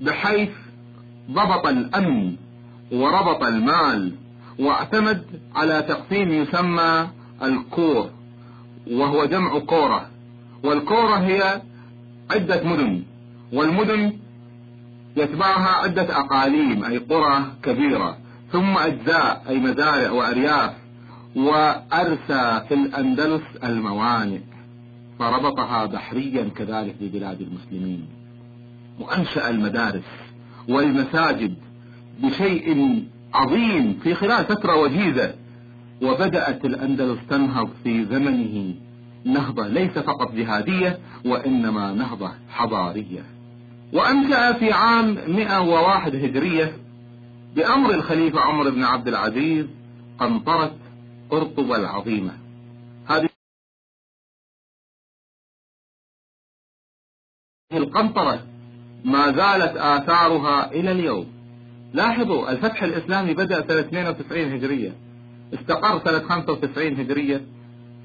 بحيث ضبط الأمن وربط المال واعتمد على تقسيم يسمى الكور وهو جمع كورة. والكورة هي عدة مدن والمدن يتبعها عدة أقاليم أي قرى كبيرة ثم أجزاء أي مزارع وأرياف وأرسى في الأندلس الموانئ. فربطها بحريا كذلك ببلاد المسلمين. وأنشأ المدارس والمساجد بشيء عظيم في خلال فترة وجيزة. وبدأت الأندلس تنهض في زمنه نهضة ليس فقط جهادية وإنما نهضة حضارية. وأنشأ في عام 101 هجرية بأمر الخليفة عمر بن عبد العزيز قنطرة قرطبة العظيمة. هذه القنطرة ما زالت آثارها إلى اليوم. لاحظوا الفتح الإسلامي بدأ سنة 92 هجرية استقر سنة 95 هجرية.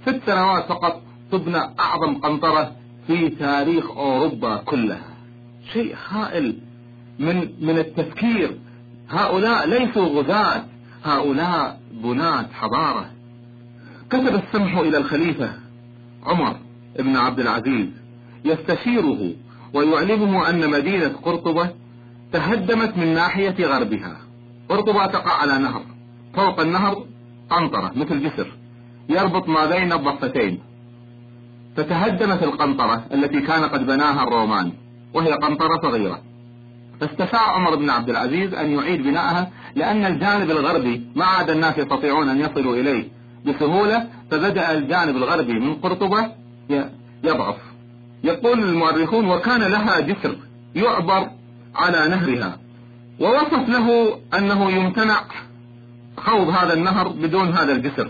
ست سنوات فقط تبنى أعظم قنطرة في تاريخ أوروبا كلها. شيء هائل من من التفكير. هؤلاء ليسوا غزاة هؤلاء بناة حضارة. كتب السمح إلى الخليفة عمر بن عبد العزيز يستشيره ويعلمه أن مدينة قرطبة تهدمت من ناحية غربها. قرطبة تقع على نهر فوق النهر قنطرة مثل جسر يربط ما بين الضفتين. فتهدمت القنطرة التي كان قد بناها الرومان. وهي قنطرة صغيرة. فاستشاع عمر بن عبد العزيز أن يعيد بناءها لأن الجانب الغربي ما عاد الناس يستطيعون أن يصلوا إليه بسهولة فبدأ الجانب الغربي من قرطبة يضعف. يقول المؤرخون وكان لها جسر يعبر على نهرها. ووصف له أنه يمتنع خوض هذا النهر بدون هذا الجسر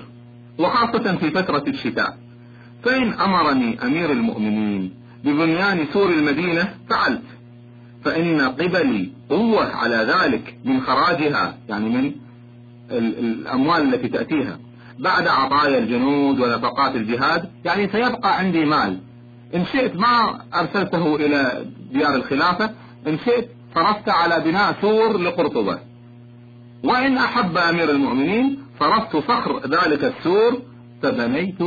وخاصة في فترة الشتاء. فإن أمرني أمير المؤمنين ببنيان سور المدينة فعلت. فإن قبلي قوة على ذلك من خراجها يعني من الأموال التي تأتيها. بعد عطايا الجنود ونفقات الجهاد يعني سيبقى عندي مال. إن شئت ما أرسلته إلى ديار الخلافة إن شئت صرفت على بناء سور لقرطبة. وإن أحب أمير المؤمنين صرفت صخر ذلك السور فبنيت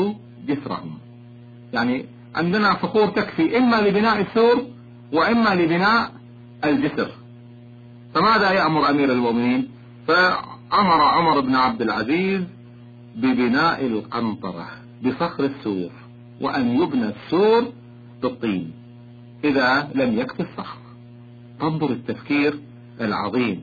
جسرهم. يعني عندنا صخور تكفي إما لبناء السور وإما لبناء الجسر. فماذا يأمر أمير المؤمنين؟ فأمر عمر بن عبد العزيز ببناء القنطرة بصخر السور وأن يبنى السور بالطين إذا لم يكفي الصخر. انظر التفكير العظيم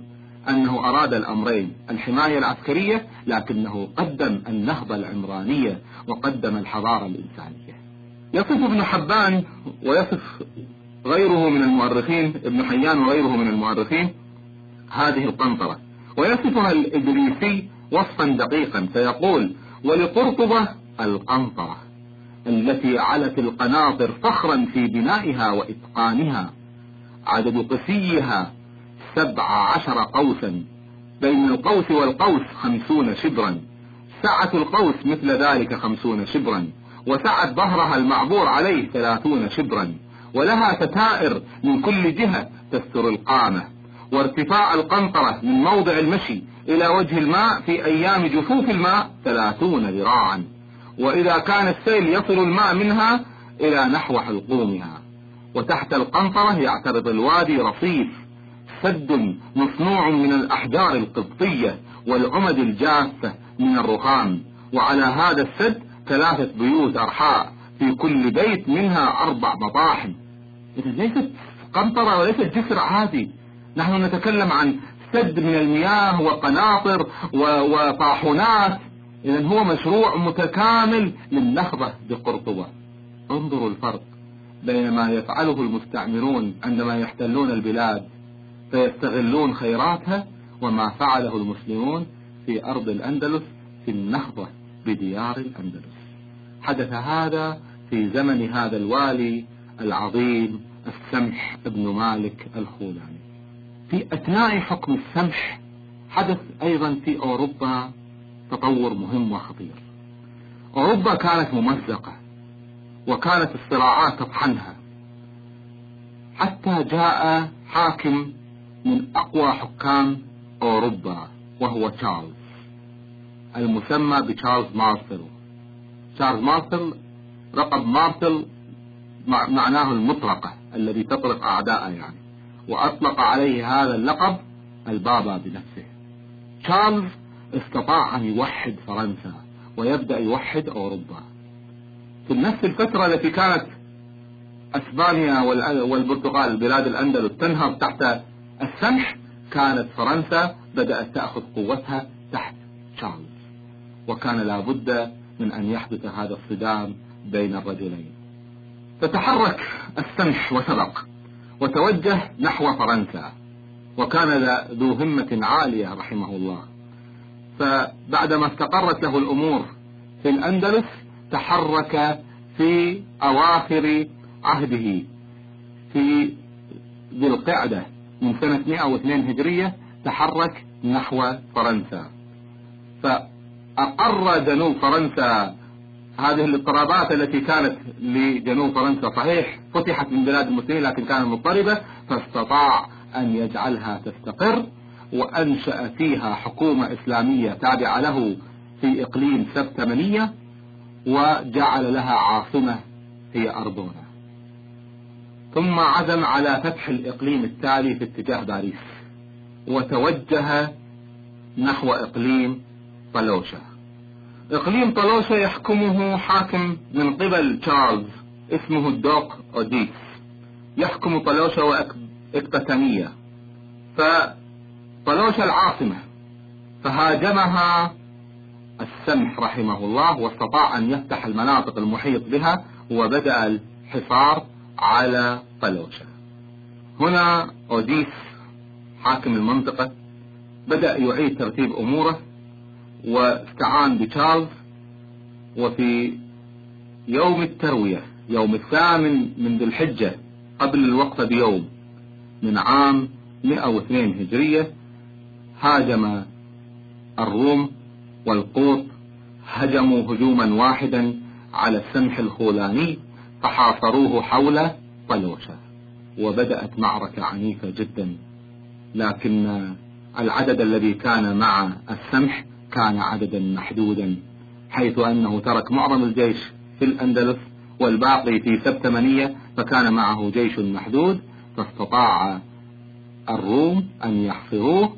أنه أراد الأمرين الحماية العسكرية لكنه قدم النهضة العمرانية وقدم الحضارة الإنسانية. يصف ابن حبان ويصف غيره من المؤرخين ابن حيان وغيره من المؤرخين هذه القنطرة ويصفها الإدريسي وصفا دقيقا فيقول ولقرطبة القنطرة التي علت القناطر فخرا في بنائها وإتقانها عدد قسيها سبع عشر قوسا بين القوس والقوس خمسون شبرا سعة القوس مثل ذلك خمسون شبرا. وسعة ظهرها المعبور عليه ثلاثون شبرا ولها ستائر من كل جهة تستر القامة وارتفاع القنطرة من موضع المشي إلى وجه الماء في أيام جفوف الماء ثلاثون ذراعا وإذا كان السيل يصل الماء منها إلى نحو حلقومها. وتحت القنطرة يعترض الوادي رصيف سد مصنوع من الأحجار القبطية والعمد الجافة من الرخام وعلى هذا السد ثلاثة بيوت أرحاء في كل بيت منها أربع مطاحن إذا ليست قنطرة وليست جسر عادي. نحن نتكلم عن سد من المياه وقناطر وطاحونات. إذا هو مشروع متكامل للنهضة بقرطبة. انظروا الفرق بين ما يفعله المستعمرون عندما يحتلون البلاد. فيستغلون خيراتها وما فعله المسلمون في أرض الأندلس في النهضة بديار الأندلس. حدث هذا في زمن هذا الوالي العظيم السمح بن مالك الخولاني. في أثناء حكم السمح حدث أيضا في أوروبا تطور مهم وخطير. أوروبا كانت ممزقة وكانت الصراعات تطحنها. حتى جاء حاكم من أقوى حكام أوروبا وهو تشارلز المسمى بتشارلز مارتل تشارلز مارتل لقب مارتل معناه المطرقة الذي تطرق أعداءه يعني. وأطلق عليه هذا اللقب البابا بنفسه. تشارلز استطاع أن يوحد فرنسا ويبدأ يوحد أوروبا. في نفس الفترة التي كانت أسبانيا والبرتغال بلاد الأندلس تنهض تحت السمح كانت فرنسا بدأت تأخذ قوتها تحت تشارلز. وكان لابد من أن يحدث هذا الصدام بين الرجلين. فتحرك السمح وسبق وتوجه نحو فرنسا وكان ذو همة عالية رحمه الله. فبعدما استقرت له الأمور في الأندلس تحرك في أواخر عهده في ذي القعدة من سنة 102 هجرية تحرك نحو فرنسا. فأقر جنوب فرنسا. هذه الاضطرابات التي كانت لجنوب فرنسا صحيح فتحت من بلاد المسلمين لكن كانت مضطربة فاستطاع أن يجعلها تستقر وأنشأ فيها حكومة إسلامية تابعة له في إقليم سبتمنية وجعل لها عاصمة هي أرضونا ثم عزم على فتح الإقليم التالي في اتجاه باريس وتوجه نحو إقليم طلوشة. إقليم طلوشة يحكمه حاكم من قبل تشارلز اسمه الدوق أوديس. يحكم طلوشة وإكبتانية فطلوشة العاصمة فهاجمها السمح رحمه الله واستطاع أن يفتح المناطق المحيط بها وبدأ الحصار على طلوشة. هنا أوديس حاكم المنطقة بدأ يعيد ترتيب أموره واستعان بتشارلز وفي يوم التروية يوم الثامن من ذي الحجة قبل الوقت بيوم من عام 102 هجرية هاجم الروم والقوط هجموا هجوما واحدا على السمح الخولاني فحاصروه حول طلوشة وبدأت معركة عنيفة جدا لكن العدد الذي كان مع السمح كان عددا محدودا حيث أنه ترك معظم الجيش في الأندلس والباقي في سبتمنية فكان معه جيش محدود فاستطاع الروم أن يحصروه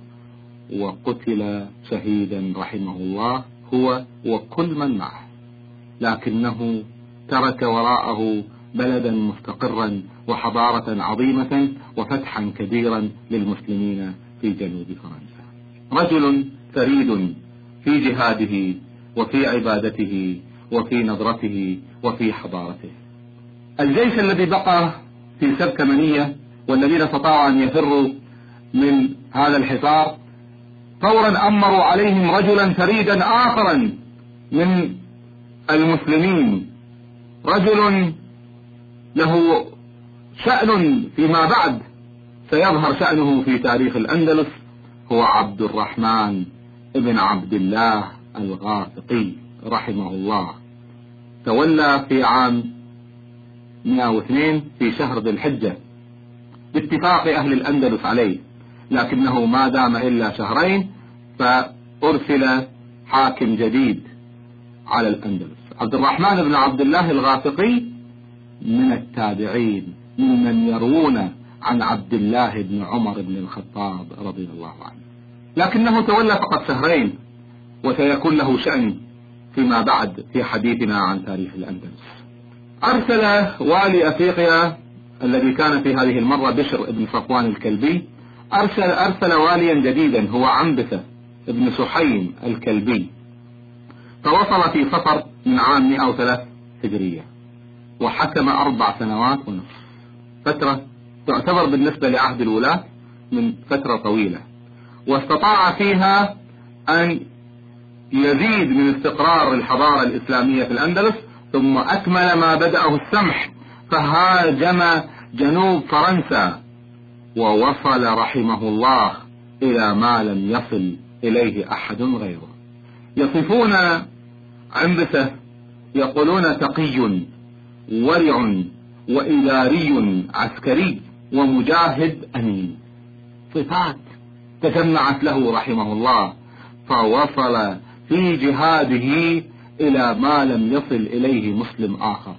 وقتل شهيدا رحمه الله هو وكل من معه. لكنه ترك وراءه بلدا مستقرا وحضارة عظيمة وفتحا كبيرا للمسلمين في جنوب فرنسا. رجل فريد في جهاده وفي عبادته وفي نظرته وفي حضارته. الجيش الذي بقى في سبكمنية والذين استطاعوا أن يفروا من هذا الحصار فورا أمروا عليهم رجلا فريدا آخرا من المسلمين. رجل له شأن فيما بعد سيظهر شأنه في تاريخ الأندلس هو عبد الرحمن. ابن عبد الله الغافقي رحمه الله. تولى في عام 102 في شهر ذي الحجة باتفاق أهل الأندلس عليه لكنه ما دام إلا شهرين فأرسل حاكم جديد على الأندلس. عبد الرحمن بن عبد الله الغافقي من التابعين ممن يروون عن عبد الله بن عمر بن الخطاب رضي الله عنه. لكنه تولى فقط شهرين وسيكون له شأن فيما بعد في حديثنا عن تاريخ الأندلس. أرسل والي أفريقيا الذي كان في هذه المرة بشر بن صفوان الكلبي أرسل, أرسل واليا جديدا هو عنبسة بن سحيم الكلبي. فوصل في صفر من عام 103 هجرية وحكم أربع سنوات ونصف. فترة تعتبر بالنسبة لعهد الولاة من فترة طويلة. واستطاع فيها أن يزيد من استقرار الحضارة الإسلامية في الأندلس ثم أكمل ما بدأه السمح فهاجم جنوب فرنسا ووصل رحمه الله إلى ما لم يصل إليه أحد غيره. يصفون عنبسة يقولون تقي ورع وإداري عسكري ومجاهد أمين. صفات تجمعت له رحمه الله فوصل في جهاده إلى ما لم يصل إليه مسلم آخر.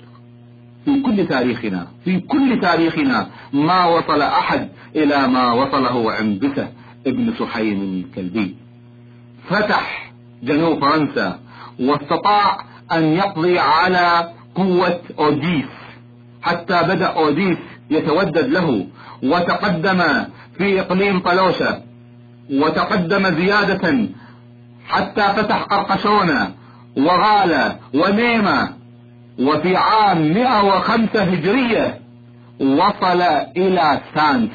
في كل تاريخنا في كل تاريخنا ما وصل أحد إلى ما وصله عنبسة ابن سحيم الكلبي. فتح جنوب فرنسا واستطاع أن يقضي على قوة أوديس. حتى بدأ أوديس يتودد له وتقدم في إقليم طلوشة وتقدم زيادة حتى فتح قرقشونة وغالة ونيمة وفي عام 105 هجرية وصل إلى سانس.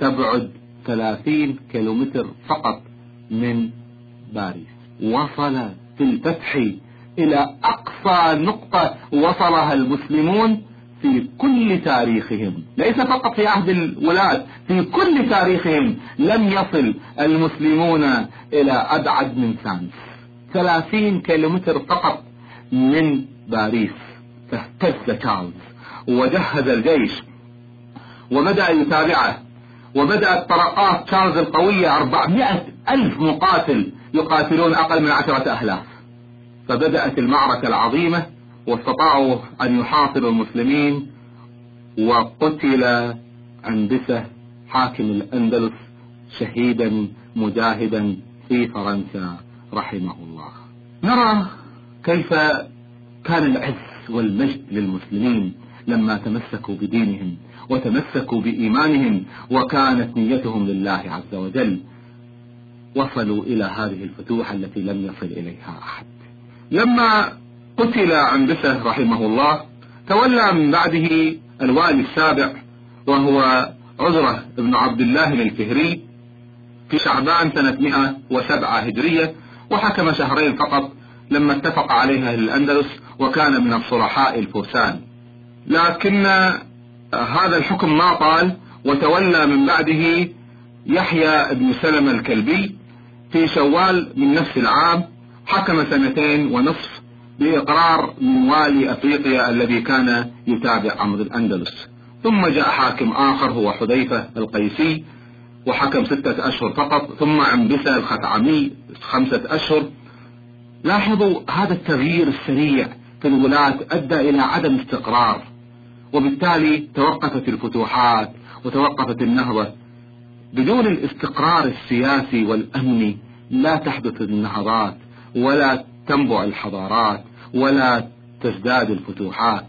تبعد 30 كيلومتر فقط من باريس. وصل في الفتح إلى أقصى نقطة وصلها المسلمون في كل تاريخهم ليس فقط في عهد الولاة في كل تاريخهم لم يصل المسلمون إلى أبعد من سانس. ثلاثين كيلومتر فقط من باريس فاهتز تشارلز وجهز الجيش وبدأ يتابعه وبدأت طرقات تشارلز القوية أربعمائة ألف مقاتل يقاتلون أقل من عشرة أهلاف. فبدأت المعركة العظيمة واستطاعوا أن يحاصروا المسلمين وقتل عنبسة حاكم الأندلس شهيدا مجاهدا في فرنسا رحمه الله. نرى كيف كان العز والمجد للمسلمين لما تمسكوا بدينهم وتمسكوا بإيمانهم وكانت نيتهم لله عز وجل. وصلوا إلى هذه الفتوح التي لم يصل إليها أحد. لما قتل عنبسة رحمه الله تولى من بعده الوالي السابع وهو عذرة بن عبد الله الفهري في شعبان سنة 107 هجرية وحكم شهرين فقط لما اتفق عليها أهل الأندلس وكان من الصلحاء الفرسان. لكن هذا الحكم ما طال وتولى من بعده يحيى بن سلمة الكلبي في شوال من نفس العام حكم سنتين ونصف بإقرار من والي أفريقيا الذي كان يتابع أمر الأندلس. ثم جاء حاكم آخر هو حذيفة القيسي وحكم ستة أشهر فقط ثم عنبسة الخثعمي خمسة أشهر. لاحظوا هذا التغيير السريع في الولاة أدى إلى عدم استقرار وبالتالي توقفت الفتوحات وتوقفت النهضة. بدون الاستقرار السياسي والأمني لا تحدث النهضات ولا تنبع الحضارات. ولا تزداد الفتوحات.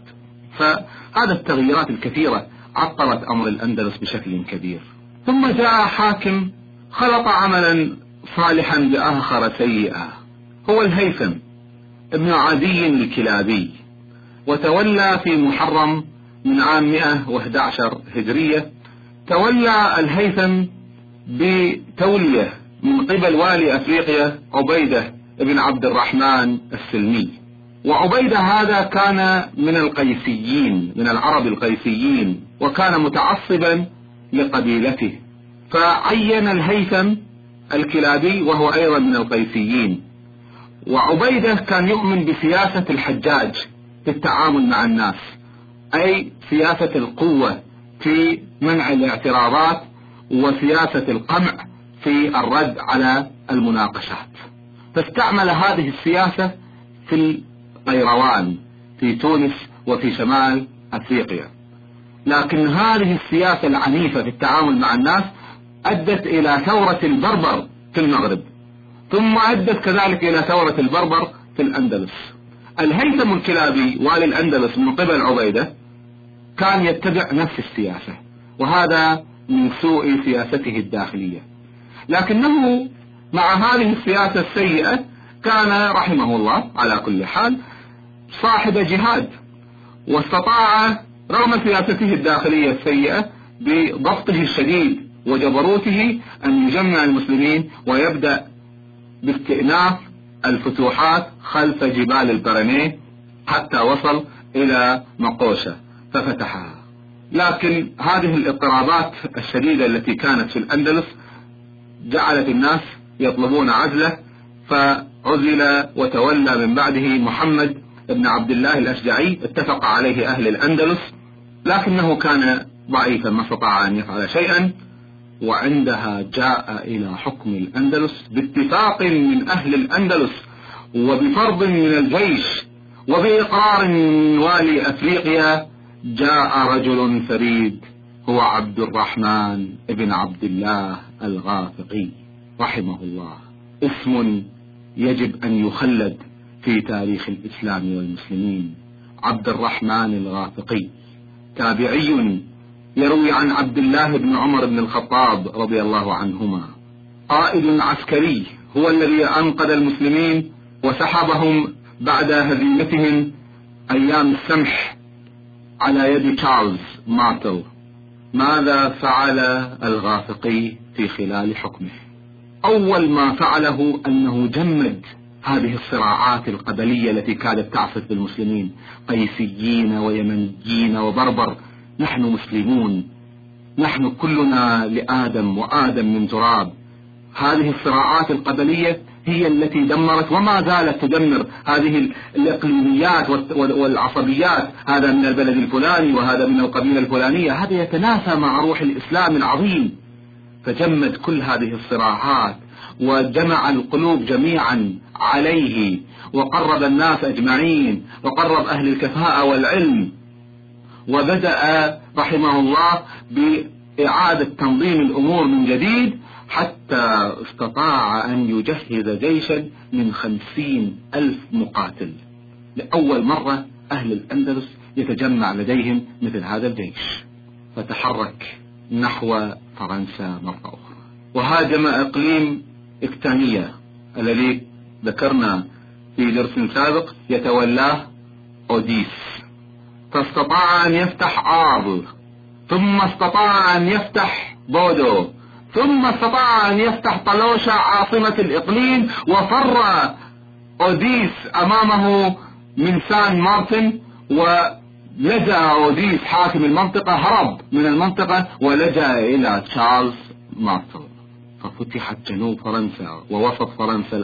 فهذا التغييرات الكثيرة عطلت أمر الأندلس بشكل كبير. ثم جاء حاكم خلط عملا صالحا بآخر سيئا هو الهيثم ابن عدي الكلابي وتولى في محرم من عام 111 هجرية. تولى الهيثم بتولية من قبل والي أفريقيا عبيدة ابن عبد الرحمن السلمي. وعبيدة هذا كان من القيسيين من العرب القيسيين وكان متعصبا لقبيلته. فعين الهيثم الكلابي وهو أيضا من القيسيين. وعبيدة كان يؤمن بسياسة الحجاج في التعامل مع الناس أي سياسة القوة في منع الاعتراضات وسياسة القمع في الرد على المناقشات. فاستعمل هذه السياسة في القيروان في تونس وفي شمال أفريقيا. لكن هذه السياسة العنيفة في التعامل مع الناس أدت إلى ثورة البربر في المغرب ثم أدت كذلك إلى ثورة البربر في الأندلس. الهيثم الكلابي والي الأندلس من قبل عبيدة كان يتبع نفس السياسة وهذا من سوء سياسته الداخلية. لكنه مع هذه السياسة السيئة كان رحمه الله على كل حال صاحب جهاد واستطاع رغم سياسته الداخلية السيئة بضبطه الشديد وجبروته أن يجمع المسلمين ويبدأ باستئناف الفتوحات خلف جبال البرنيه حتى وصل إلى مقوشة ففتحها. لكن هذه الاضطرابات الشديدة التي كانت في الأندلس جعلت الناس يطلبون عزله فعزل وتولى من بعده محمد بن عبد الله الأشجعي اتفق عليه أهل الأندلس لكنه كان ضعيفا ما استطاع أن يفعل شيئا وعندها جاء إلى حكم الأندلس باتفاق من أهل الأندلس وبفرض من الجيش وبإقرار من والي أفريقيا جاء رجل فريد هو عبد الرحمن بن عبد الله الغافقي رحمه الله. اسم يجب أن يخلد. في تاريخ الإسلام والمسلمين. عبد الرحمن الغافقي تابعي يروي عن عبد الله بن عمر بن الخطاب رضي الله عنهما. قائد عسكري هو الذي أنقذ المسلمين وسحبهم بعد هزيمتهم أيام السمح على يد تشارلز مارتل. ماذا فعل الغافقي في خلال حكمه؟ أول ما فعله أنه جمد هذه الصراعات القبلية التي كادت تعصف بالمسلمين قيسيين ويمنيين وبربر. نحن مسلمون. نحن كلنا لآدم وآدم من تراب. هذه الصراعات القبلية هي التي دمرت وما زالت تدمر. هذه الإقليميات والعصبيات. هذا من البلد الفلاني وهذا من القبيلة الفلانية. هذا يتنافى مع روح الإسلام العظيم. فجمد كل هذه الصراعات وجمع القلوب جميعا. عليه وقرب الناس أجمعين وقرب أهل الكفاءة والعلم وبدأ رحمه الله بإعادة تنظيم الأمور من جديد حتى استطاع أن يجهز جيشا من خمسين ألف مقاتل. لأول مرة أهل الأندلس يتجمع لديهم مثل هذا الجيش. فتحرك نحو فرنسا مرة أخرى. وهاجم إقليم إكتانية الذي ذكرنا في درس سابق يتولاه أوديس. فاستطاع أن يفتح آرل ثم استطاع أن يفتح بوردو ثم استطاع أن يفتح طولوشة عاصمة الإقليم وفر أوديس أمامه من سان مارتن ولجأ أوديس حاكم المنطقة هرب من المنطقة ولجأ إلى تشارلز مارتن. ففتحت جنوب فرنسا ووسط فرنسا.